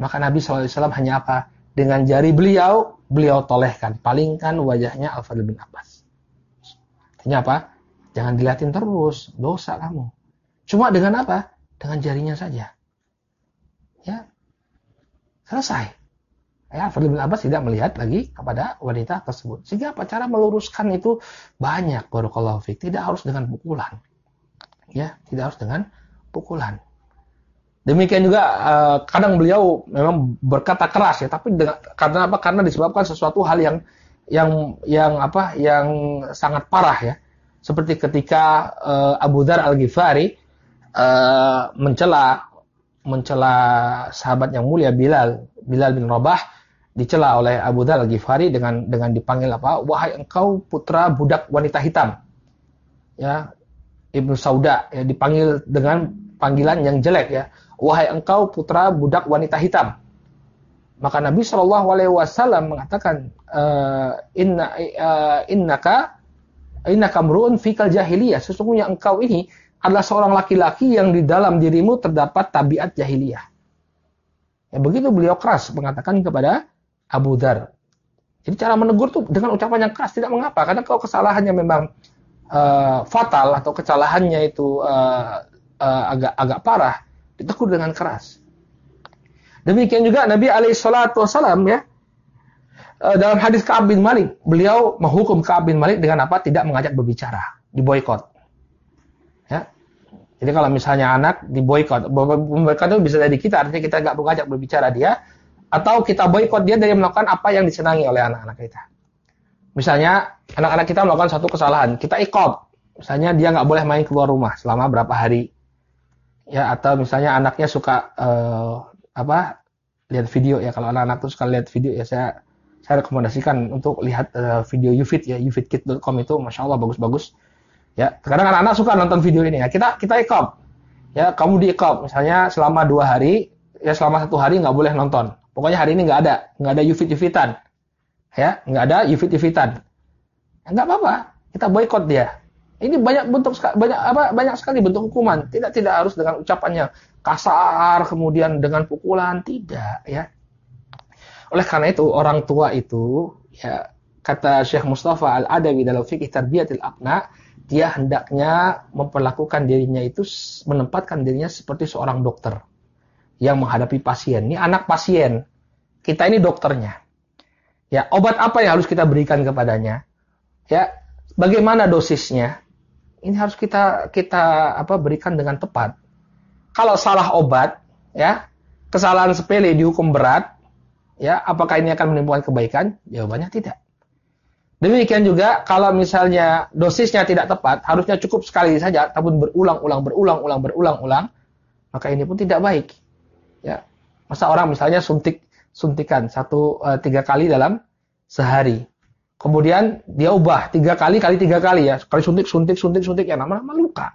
Maka Nabi SAW hanya apa? Dengan jari beliau, beliau tolehkan, palingkan wajahnya Al Fadl bin Abbas. Artinya apa? Jangan dilihatin terus, dosa kamu. Cuma dengan apa? Dengan jarinya saja ya selesai. Ya, Fadl bin Abbas tidak melihat lagi kepada wanita tersebut. Sehingga apa cara meluruskan itu banyak barakallahu fik. Tidak harus dengan pukulan. Ya, tidak harus dengan pukulan. Demikian juga uh, kadang beliau memang berkata keras ya, tapi dengan, karena apa? Karena disebabkan sesuatu hal yang yang yang apa? yang sangat parah ya. Seperti ketika uh, Abu Dhar Al-Ghifari uh, mencela mencela sahabat yang mulia Bilal, Bilal bin Rabah dicela oleh Abu Dhar Al-Ghifari dengan dengan dipanggil apa? Wahai engkau putra budak wanita hitam. Ya, Ibnu Sauda ya dipanggil dengan panggilan yang jelek ya. Wahai engkau putra budak wanita hitam. Maka Nabi Shallallahu alaihi wasallam mengatakan uh, inna uh, innaka innaka mru'un fikal jahiliyah. Sesungguhnya engkau ini adalah seorang laki-laki yang di dalam dirimu terdapat tabiat jahiliyah. Ya, begitu beliau keras mengatakan kepada Abu Dhar. Jadi cara menegur tuh dengan ucapan yang keras tidak mengapa. Karena kalau kesalahannya memang uh, fatal atau kesalahannya itu uh, uh, agak agak parah, ditegur dengan keras. Demikian juga Nabi Alaihissalam ya dalam hadis Kaab bin Malik, beliau menghukum Kaab bin Malik dengan apa? Tidak mengajak berbicara, diboykot. Jadi kalau misalnya anak diboykot, boykot itu bisa dari kita, artinya kita nggak mengajak berbicara dia, atau kita boykot dia dari melakukan apa yang disenangi oleh anak-anak kita. Misalnya anak-anak kita melakukan satu kesalahan, kita ikut, misalnya dia nggak boleh main keluar rumah selama berapa hari, ya atau misalnya anaknya suka uh, apa lihat video ya kalau anak-anak tuh suka lihat video ya saya saya rekomendasikan untuk lihat uh, video Ufit ya ufitkids.com itu masya Allah bagus-bagus Ya, kadang anak-anak suka nonton video ini ya. Kita kita ikop. Ya, kamu di ikop. Misalnya selama dua hari, ya selama satu hari nggak boleh nonton. Pokoknya hari ini nggak ada, nggak ada Yufit Yufitan. Ya, nggak ada Yufit Yufitan. Ya, nggak apa-apa. Kita boykot dia. Ini banyak bentuk banyak apa banyak sekali bentuk hukuman. Tidak tidak harus dengan ucapannya kasar, kemudian dengan pukulan, tidak ya. Oleh karena itu orang tua itu ya kata Syekh Mustafa Al-Adawi dalam fikih tarbiyatil abna dia hendaknya memperlakukan dirinya itu menempatkan dirinya seperti seorang dokter yang menghadapi pasien. Ini anak pasien. Kita ini dokternya. Ya, obat apa yang harus kita berikan kepadanya? Ya, bagaimana dosisnya? Ini harus kita kita apa berikan dengan tepat. Kalau salah obat, ya, kesalahan sepele dihukum berat, ya, apakah ini akan menimbulkan kebaikan? Jawabannya tidak. Demikian juga kalau misalnya dosisnya tidak tepat, harusnya cukup sekali saja, tapi berulang-ulang, berulang-ulang, berulang-ulang, maka ini pun tidak baik. Ya, masa orang misalnya suntik suntikan satu uh, tiga kali dalam sehari, kemudian dia ubah tiga kali kali tiga kali ya, sekali suntik suntik suntik suntik ya nama-nama luka.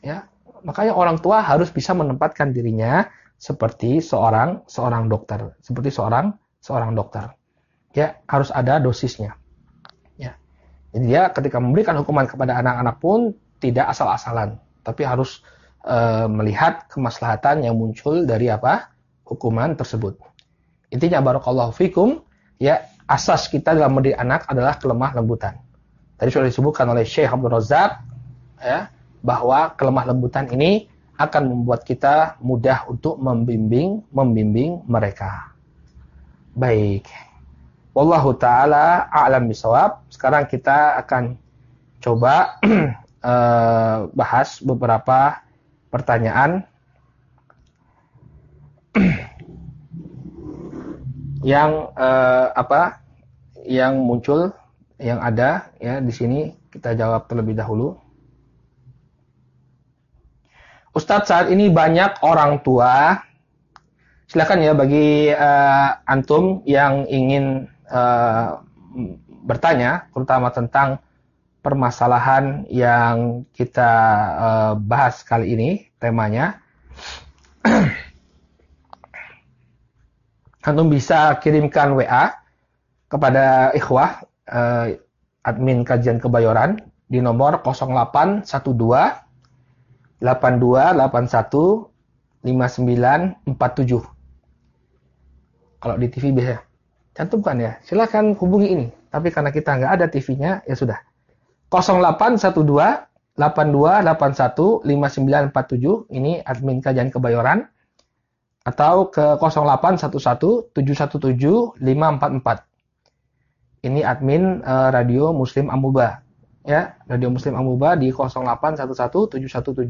Ya, makanya orang tua harus bisa menempatkan dirinya seperti seorang seorang dokter, seperti seorang seorang dokter. Ya, harus ada dosisnya. Jadi dia ketika memberikan hukuman kepada anak-anak pun tidak asal-asalan, tapi harus e, melihat kemaslahatan yang muncul dari apa? hukuman tersebut. Intinya barakallahu fikum, ya asas kita dalam mendidik anak adalah kelemah lembutan. Tadi sudah disebutkan oleh Syekh Abdul Razak ya, bahwa kelemah lembutan ini akan membuat kita mudah untuk membimbing membimbing mereka. Baik. Wallahu taala a'lam bisawab. Sekarang kita akan coba uh, bahas beberapa pertanyaan. yang uh, apa yang muncul yang ada ya di sini kita jawab terlebih dahulu. Ustadz saat ini banyak orang tua silakan ya bagi uh, antum yang ingin uh, bertanya terutama tentang permasalahan yang kita uh, bahas kali ini temanya antum bisa kirimkan WA kepada ikhwah uh, admin kajian kebayoran di nomor 0812 8281 5947. Kalau di TV biasa cantumkan ya. Silakan hubungi ini. Tapi karena kita nggak ada TV-nya, ya sudah. 0812 8281 5947 ini admin kajian kebayoran atau ke 0811 717 544. Ini admin uh, radio Muslim Amuba ya, radio Muslim Amuba di 0811 717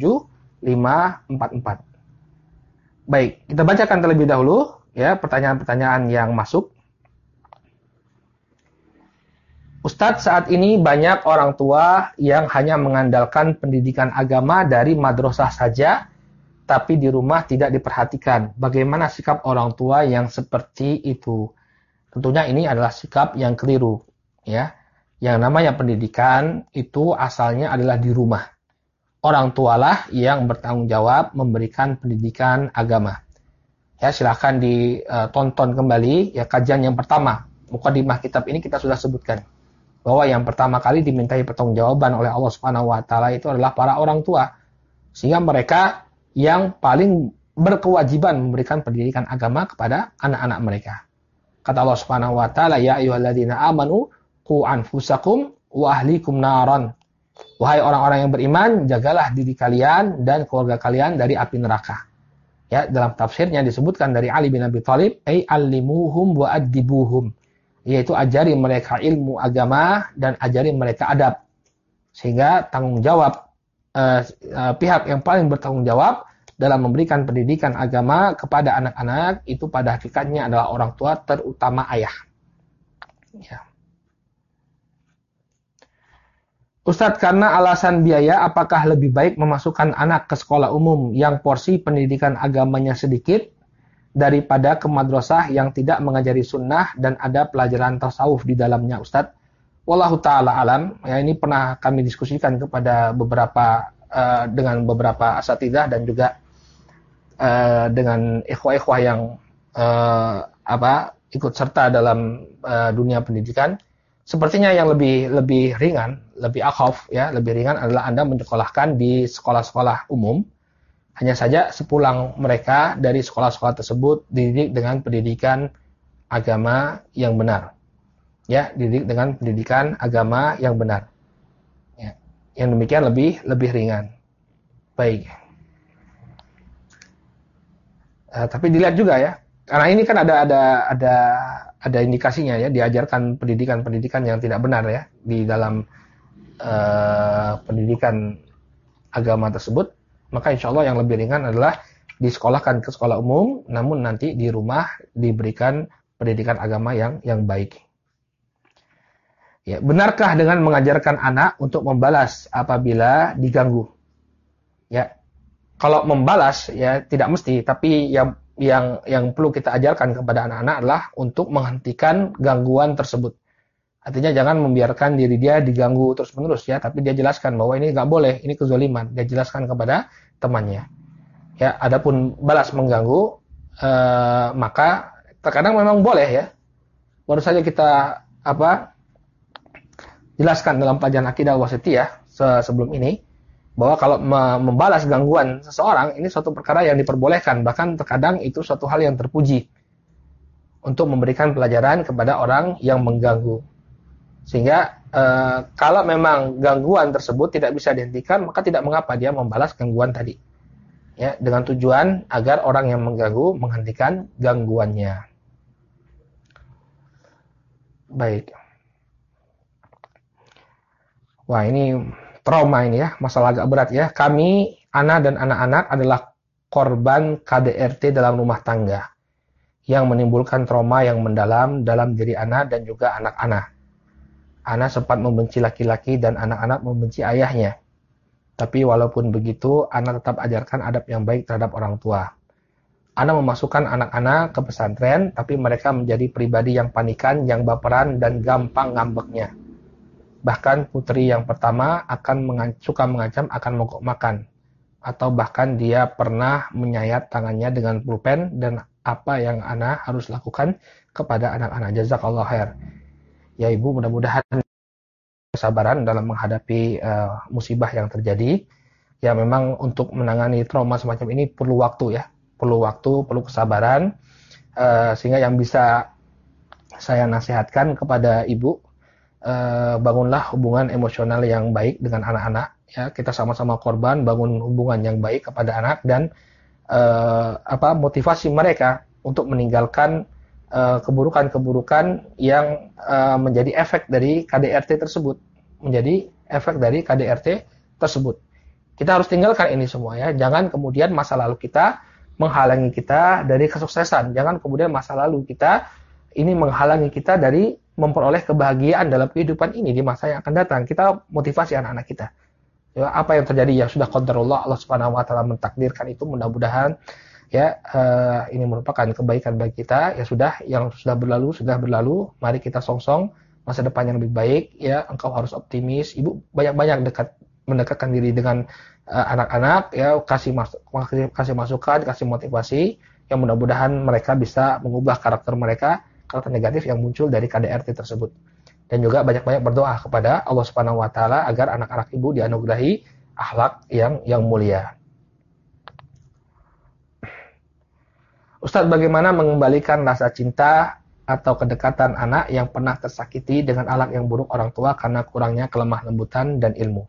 544. Baik, kita bacakan terlebih dahulu ya pertanyaan-pertanyaan yang masuk. Ustadz, saat ini banyak orang tua yang hanya mengandalkan pendidikan agama dari madrasah saja, tapi di rumah tidak diperhatikan. Bagaimana sikap orang tua yang seperti itu? Tentunya ini adalah sikap yang keliru. Ya, yang namanya pendidikan itu asalnya adalah di rumah orang tualah yang bertanggung jawab memberikan pendidikan agama. Ya, silahkan ditonton kembali ya kajian yang pertama. Mukadimah kitab ini kita sudah sebutkan bahwa yang pertama kali dimintai pertanggungjawaban oleh Allah Subhanahu wa taala itu adalah para orang tua. Sehingga mereka yang paling berkewajiban memberikan pendidikan agama kepada anak-anak mereka. Kata Allah Subhanahu wa taala, "Ya ayyuhalladzina amanu qu anfusakum wa ahlikum naran." Wahai orang-orang yang beriman, jagalah diri kalian dan keluarga kalian dari api neraka. Ya, dalam tafsirnya disebutkan dari Ali bin Abi Thalib, "Ai allimuhum wa adibuhum." Yaitu ajari mereka ilmu agama dan ajari mereka adab. Sehingga tanggung jawab uh, uh, pihak yang paling bertanggung jawab dalam memberikan pendidikan agama kepada anak-anak itu pada hakikatnya adalah orang tua terutama ayah. Ya. Ustadz, karena alasan biaya, apakah lebih baik memasukkan anak ke sekolah umum yang porsi pendidikan agamanya sedikit daripada ke madrasah yang tidak mengajari sunnah dan ada pelajaran tasawuf di dalamnya, Ustadz? Wallahu ta'ala alam, ya ini pernah kami diskusikan kepada beberapa, uh, dengan beberapa asatidah dan juga uh, dengan ikhwah-ikhwah yang uh, apa ikut serta dalam uh, dunia pendidikan Sepertinya yang lebih lebih ringan, lebih akhaf ya, lebih ringan adalah Anda menyekolahkan di sekolah-sekolah umum. Hanya saja sepulang mereka dari sekolah-sekolah tersebut dididik dengan pendidikan agama yang benar. Ya, dididik dengan pendidikan agama yang benar. Ya. Yang demikian lebih lebih ringan. Baik. Uh, tapi dilihat juga ya, karena ini kan ada ada ada ada indikasinya ya diajarkan pendidikan-pendidikan yang tidak benar ya di dalam uh, pendidikan agama tersebut maka insya Allah yang lebih ringan adalah disekolahkan ke sekolah umum namun nanti di rumah diberikan pendidikan agama yang yang baik ya benarkah dengan mengajarkan anak untuk membalas apabila diganggu ya kalau membalas ya tidak mesti tapi yang yang yang perlu kita ajarkan kepada anak-anak adalah untuk menghentikan gangguan tersebut. Artinya jangan membiarkan diri dia diganggu terus-menerus ya, tapi dia jelaskan bahwa ini nggak boleh, ini kezoliman. Dia jelaskan kepada temannya. Ya, adapun balas mengganggu, eh, maka terkadang memang boleh ya. Baru saja kita apa jelaskan dalam pelajaran akidah wasitiyah sebelum ini bahwa kalau membalas gangguan seseorang ini suatu perkara yang diperbolehkan bahkan terkadang itu suatu hal yang terpuji untuk memberikan pelajaran kepada orang yang mengganggu sehingga e, kalau memang gangguan tersebut tidak bisa dihentikan maka tidak mengapa dia membalas gangguan tadi ya dengan tujuan agar orang yang mengganggu menghentikan gangguannya baik wah ini trauma ini ya, masalah agak berat ya. Kami, anak dan anak-anak adalah korban KDRT dalam rumah tangga. yang menimbulkan trauma yang mendalam dalam diri anak dan juga anak-anak. Anak sempat membenci laki-laki dan anak-anak membenci ayahnya. Tapi walaupun begitu, anak tetap ajarkan adab yang baik terhadap orang tua. Anak memasukkan anak-anak ke pesantren, tapi mereka menjadi pribadi yang panikan, yang baperan, dan gampang ngambeknya. Bahkan putri yang pertama akan mengan suka mengancam akan mogok makan. Atau bahkan dia pernah menyayat tangannya dengan pulpen dan apa yang anak harus lakukan kepada anak-anak. Jazakallah khair. Ya Ibu, mudah-mudahan kesabaran dalam menghadapi uh, musibah yang terjadi. Ya memang untuk menangani trauma semacam ini perlu waktu ya, perlu waktu, perlu kesabaran. Uh, sehingga yang bisa saya nasihatkan kepada ibu, uh, bangunlah hubungan emosional yang baik dengan anak-anak. Ya, kita sama-sama korban, bangun hubungan yang baik kepada anak dan uh, apa motivasi mereka untuk meninggalkan keburukan-keburukan yang uh, menjadi efek dari KDRT tersebut, menjadi efek dari KDRT tersebut. Kita harus tinggalkan ini semua ya. Jangan kemudian masa lalu kita menghalangi kita dari kesuksesan. Jangan kemudian masa lalu kita ini menghalangi kita dari memperoleh kebahagiaan dalam kehidupan ini di masa yang akan datang. Kita motivasi anak-anak kita. Ya, apa yang terjadi ya sudah qadarullah Allah Subhanahu wa taala mentakdirkan itu mudah-mudahan ya uh, ini merupakan kebaikan bagi kita. Ya sudah yang sudah berlalu sudah berlalu. Mari kita songsong. Masa depan yang lebih baik ya. Engkau harus optimis. Ibu banyak-banyak dekat mendekatkan diri dengan eh, anak-anak uh, ya. Kasih masuk kasih masukan kasih motivasi. Yang mudah-mudahan mereka bisa mengubah karakter mereka karakter negatif yang muncul dari KDRT tersebut. Dan juga banyak-banyak berdoa kepada Allah Subhanahu wa taala agar anak-anak ibu dianugerahi akhlak yang yang mulia. Ustadz bagaimana mengembalikan rasa cinta atau kedekatan anak yang pernah tersakiti dengan alat yang buruk orang tua karena kurangnya kelemah lembutan dan ilmu.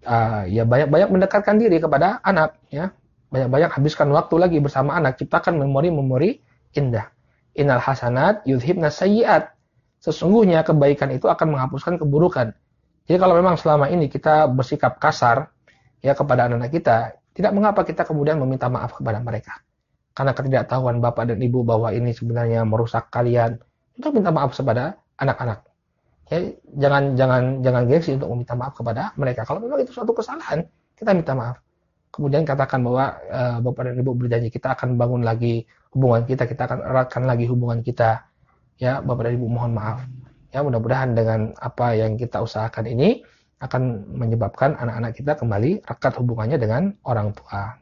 Uh, ya banyak-banyak mendekatkan diri kepada anak ya. Banyak-banyak habiskan waktu lagi bersama anak, ciptakan memori-memori indah. Innal hasanat yudhibna sayyiat. Sesungguhnya kebaikan itu akan menghapuskan keburukan. Jadi kalau memang selama ini kita bersikap kasar ya kepada anak-anak kita, tidak mengapa kita kemudian meminta maaf kepada mereka karena ketidaktahuan bapak dan ibu bahwa ini sebenarnya merusak kalian, itu minta maaf kepada anak-anak. Ya, jangan jangan jangan gengsi untuk meminta maaf kepada mereka. Kalau memang itu suatu kesalahan, kita minta maaf. Kemudian katakan bahwa uh, bapak dan ibu berjanji kita akan bangun lagi hubungan kita, kita akan eratkan lagi hubungan kita. Ya, bapak dan ibu mohon maaf. Ya, mudah-mudahan dengan apa yang kita usahakan ini akan menyebabkan anak-anak kita kembali rekat hubungannya dengan orang tua.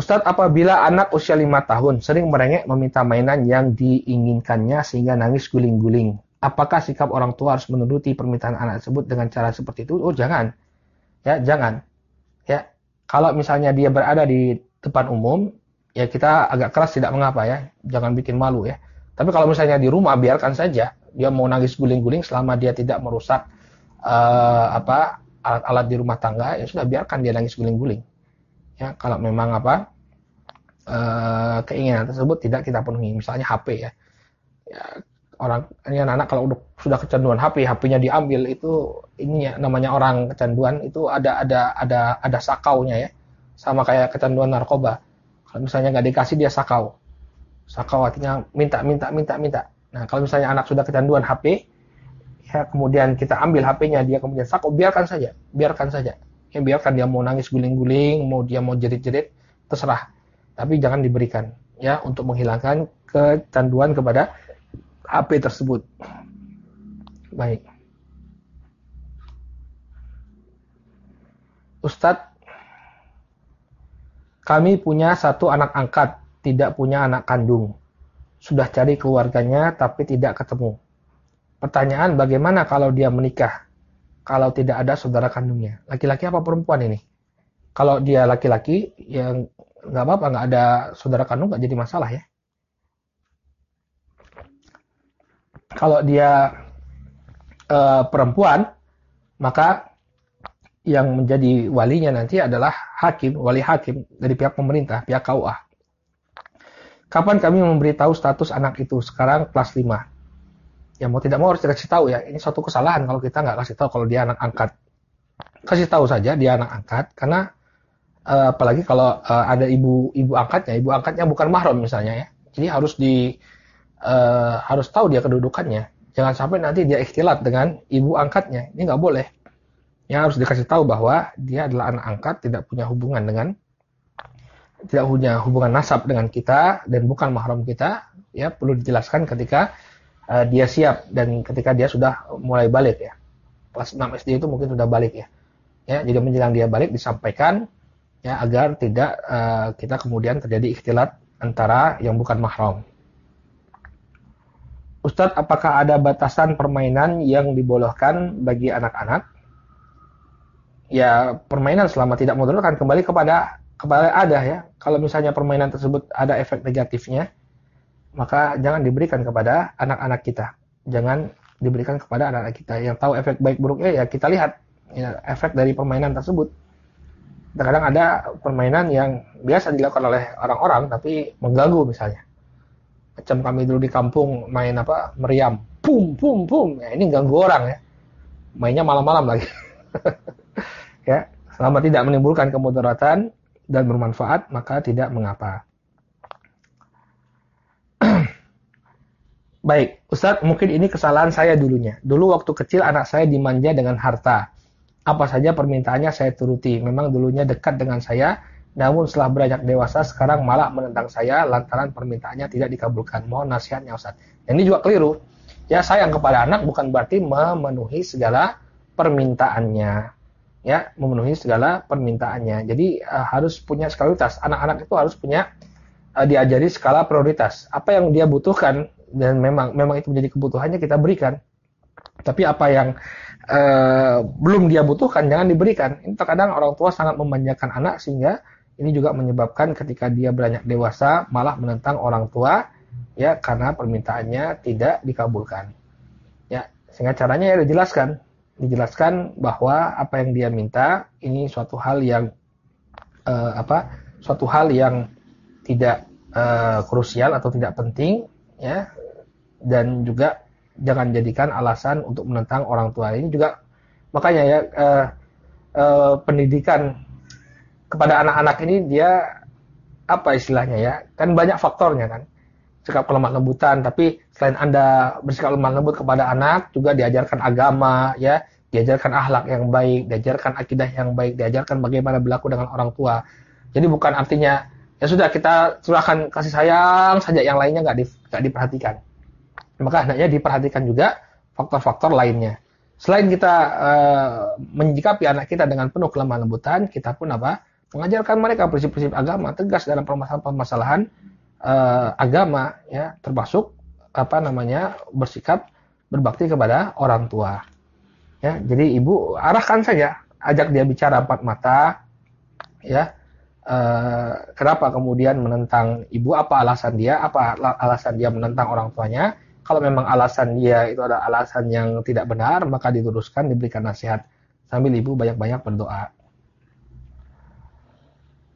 Ustadz, apabila anak usia lima tahun sering merengek meminta mainan yang diinginkannya sehingga nangis guling-guling, apakah sikap orang tua harus menuruti permintaan anak tersebut dengan cara seperti itu? Oh, jangan. Ya, jangan. Ya, kalau misalnya dia berada di depan umum, ya kita agak keras tidak mengapa ya, jangan bikin malu ya. Tapi kalau misalnya di rumah biarkan saja, dia mau nangis guling-guling selama dia tidak merusak uh, apa alat-alat di rumah tangga, ya sudah biarkan dia nangis guling-guling ya kalau memang apa uh, keinginan tersebut tidak kita penuhi. Misalnya HP ya, ya orang ini anak-anak kalau udah, sudah kecanduan HP HP-nya diambil itu ini ya namanya orang kecanduan itu ada ada ada ada sakaunya ya. Sama kayak kecanduan narkoba. Kalau misalnya nggak dikasih dia sakau. Sakau artinya minta minta minta minta. Nah kalau misalnya anak sudah kecanduan HP ya kemudian kita ambil HP-nya dia kemudian sakau biarkan saja biarkan saja ya biarkan dia mau nangis guling-guling mau dia mau jerit-jerit terserah. Tapi jangan diberikan ya untuk menghilangkan kecanduan kepada HP tersebut. Baik. Ustadz kami punya satu anak angkat tidak punya anak kandung. Sudah cari keluarganya tapi tidak ketemu. Pertanyaan bagaimana kalau dia menikah kalau tidak ada saudara kandungnya. Laki-laki apa perempuan ini? Kalau dia laki-laki, yang nggak apa-apa, nggak ada saudara kandung, nggak jadi masalah ya. Kalau dia e, perempuan, maka yang menjadi walinya nanti adalah hakim, wali hakim dari pihak pemerintah, pihak KUA. Kapan kami memberitahu status anak itu? Sekarang kelas 5 ya mau tidak mau harus dikasih tahu ya ini suatu kesalahan kalau kita nggak kasih tahu kalau dia anak angkat kasih tahu saja dia anak angkat karena uh, apalagi kalau uh, ada ibu ibu angkatnya, ibu angkatnya bukan mahram misalnya ya. Jadi harus di uh, harus tahu dia kedudukannya. Jangan sampai nanti dia ikhtilat dengan ibu angkatnya. Ini nggak boleh. Yang harus dikasih tahu bahwa dia adalah anak angkat, tidak punya hubungan dengan tidak punya hubungan nasab dengan kita dan bukan mahram kita. Ya perlu dijelaskan ketika uh, dia siap dan ketika dia sudah mulai balik ya. Kelas 6 SD itu mungkin sudah balik ya. Ya, jadi menjelang dia balik disampaikan ya agar tidak uh, kita kemudian terjadi ikhtilat antara yang bukan mahram. Ustadz, apakah ada batasan permainan yang dibolehkan bagi anak-anak? Ya, permainan selama tidak mudaratkan kembali kepada kepada ada ya. Kalau misalnya permainan tersebut ada efek negatifnya, maka jangan diberikan kepada anak-anak kita. Jangan diberikan kepada anak-anak kita. Yang tahu efek baik buruknya ya kita lihat ya, efek dari permainan tersebut. Terkadang ada permainan yang biasa dilakukan oleh orang-orang tapi mengganggu misalnya macam kami dulu di kampung main apa meriam pum pum pum ya, ini ganggu orang ya mainnya malam-malam lagi ya selama tidak menimbulkan kemudaratan dan bermanfaat maka tidak mengapa Baik, Ustadz, mungkin ini kesalahan saya dulunya. Dulu waktu kecil anak saya dimanja dengan harta. Apa saja permintaannya saya turuti. Memang dulunya dekat dengan saya, namun setelah beranjak dewasa sekarang malah menentang saya lantaran permintaannya tidak dikabulkan. Mohon nasihatnya Ustaz. Ini juga keliru. Ya sayang kepada anak bukan berarti memenuhi segala permintaannya. Ya, memenuhi segala permintaannya. Jadi uh, harus punya skala Anak-anak itu harus punya uh, diajari skala prioritas. Apa yang dia butuhkan dan memang memang itu menjadi kebutuhannya kita berikan. Tapi apa yang uh, belum dia butuhkan jangan diberikan. Ini terkadang orang tua sangat memanjakan anak sehingga ini juga menyebabkan ketika dia beranjak dewasa malah menentang orang tua ya karena permintaannya tidak dikabulkan. Ya, sehingga caranya ya dijelaskan, dijelaskan bahwa apa yang dia minta ini suatu hal yang uh, apa? suatu hal yang tidak uh, krusial atau tidak penting ya. Dan juga jangan jadikan alasan untuk menentang orang tua. Ini juga makanya ya uh, uh, pendidikan kepada anak-anak ini dia apa istilahnya ya kan banyak faktornya kan. Sikap lemah lembutan tapi selain anda bersikap lemah lembut kepada anak juga diajarkan agama ya. Diajarkan akhlak yang baik diajarkan akidah yang baik diajarkan bagaimana berlaku dengan orang tua. Jadi bukan artinya ya sudah kita curahkan kasih sayang saja yang lainnya nggak di, diperhatikan. Maka anaknya diperhatikan juga faktor-faktor lainnya. Selain kita uh, menyikapi anak kita dengan penuh kelemah lembutan kita pun apa? Mengajarkan mereka prinsip-prinsip agama tegas dalam permasalahan-permasalahan uh, agama ya termasuk apa namanya bersikap berbakti kepada orang tua. Ya jadi ibu arahkan saja ajak dia bicara empat mata ya uh, kenapa kemudian menentang ibu? Apa alasan dia? Apa alasan dia menentang orang tuanya? Kalau memang alasan dia itu ada alasan yang tidak benar maka diluruskan diberikan nasihat. Sambil ibu banyak-banyak berdoa.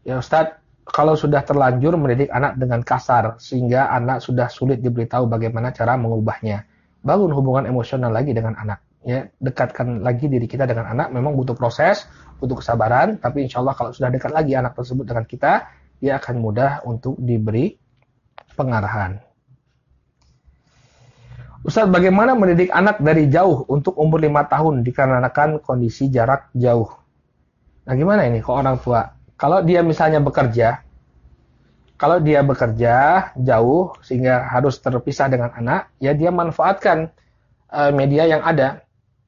Ya Ustadz, kalau sudah terlanjur mendidik anak dengan kasar sehingga anak sudah sulit diberitahu bagaimana cara mengubahnya. Bangun hubungan emosional lagi dengan anak. Ya, dekatkan lagi diri kita dengan anak. Memang butuh proses, butuh kesabaran, tapi insya Allah kalau sudah dekat lagi anak tersebut dengan kita, dia akan mudah untuk diberi pengarahan. Ustadz, bagaimana mendidik anak dari jauh untuk umur lima tahun dikarenakan kondisi jarak jauh? Nah, gimana ini kok orang tua? Kalau dia misalnya bekerja, kalau dia bekerja jauh sehingga harus terpisah dengan anak, ya dia manfaatkan uh, media yang ada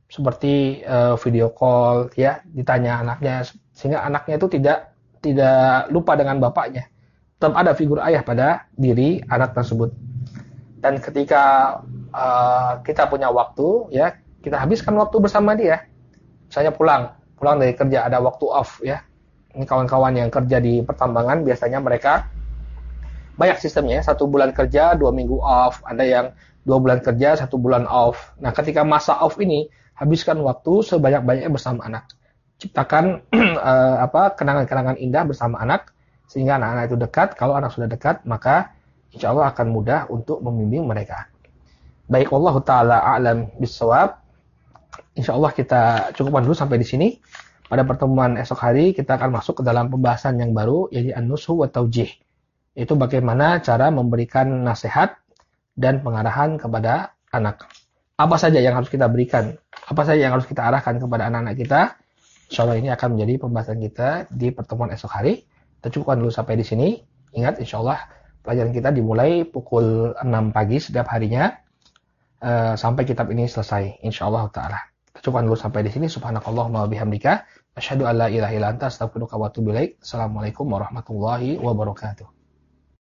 seperti uh, video call, ya ditanya anaknya sehingga anaknya itu tidak tidak lupa dengan bapaknya. Tetap ada figur ayah pada diri anak tersebut. Dan ketika uh, kita punya waktu, ya kita habiskan waktu bersama dia. Saya pulang, pulang dari kerja ada waktu off, ya ini kawan-kawan yang kerja di pertambangan biasanya mereka banyak sistemnya satu bulan kerja dua minggu off ada yang dua bulan kerja satu bulan off nah ketika masa off ini habiskan waktu sebanyak-banyaknya bersama anak. Ciptakan uh, apa kenangan-kenangan indah bersama anak sehingga anak-anak itu dekat. Kalau anak sudah dekat maka insya Allah akan mudah untuk membimbing mereka. Baik Allah taala alam bisawab insya Allah kita cukupkan dulu sampai di sini. Pada pertemuan esok hari kita akan masuk ke dalam pembahasan yang baru yaitu an-nushu wa taujih. Itu bagaimana cara memberikan nasihat dan pengarahan kepada anak. Apa saja yang harus kita berikan, apa saja yang harus kita arahkan kepada anak-anak kita. Insya Allah ini akan menjadi pembahasan kita di pertemuan esok hari. Kita cukupkan dulu sampai di sini. Ingat, insya Allah pelajaran kita dimulai pukul 6 pagi setiap harinya uh, sampai kitab ini selesai. Insya Allah Ta'ala. Kita cukupkan dulu sampai di sini. Subhanakallah wa bihamdika. Asyhadu an la ilaha illa anta astaghfiruka. Assalamualaikum warahmatullahi wabarakatuh.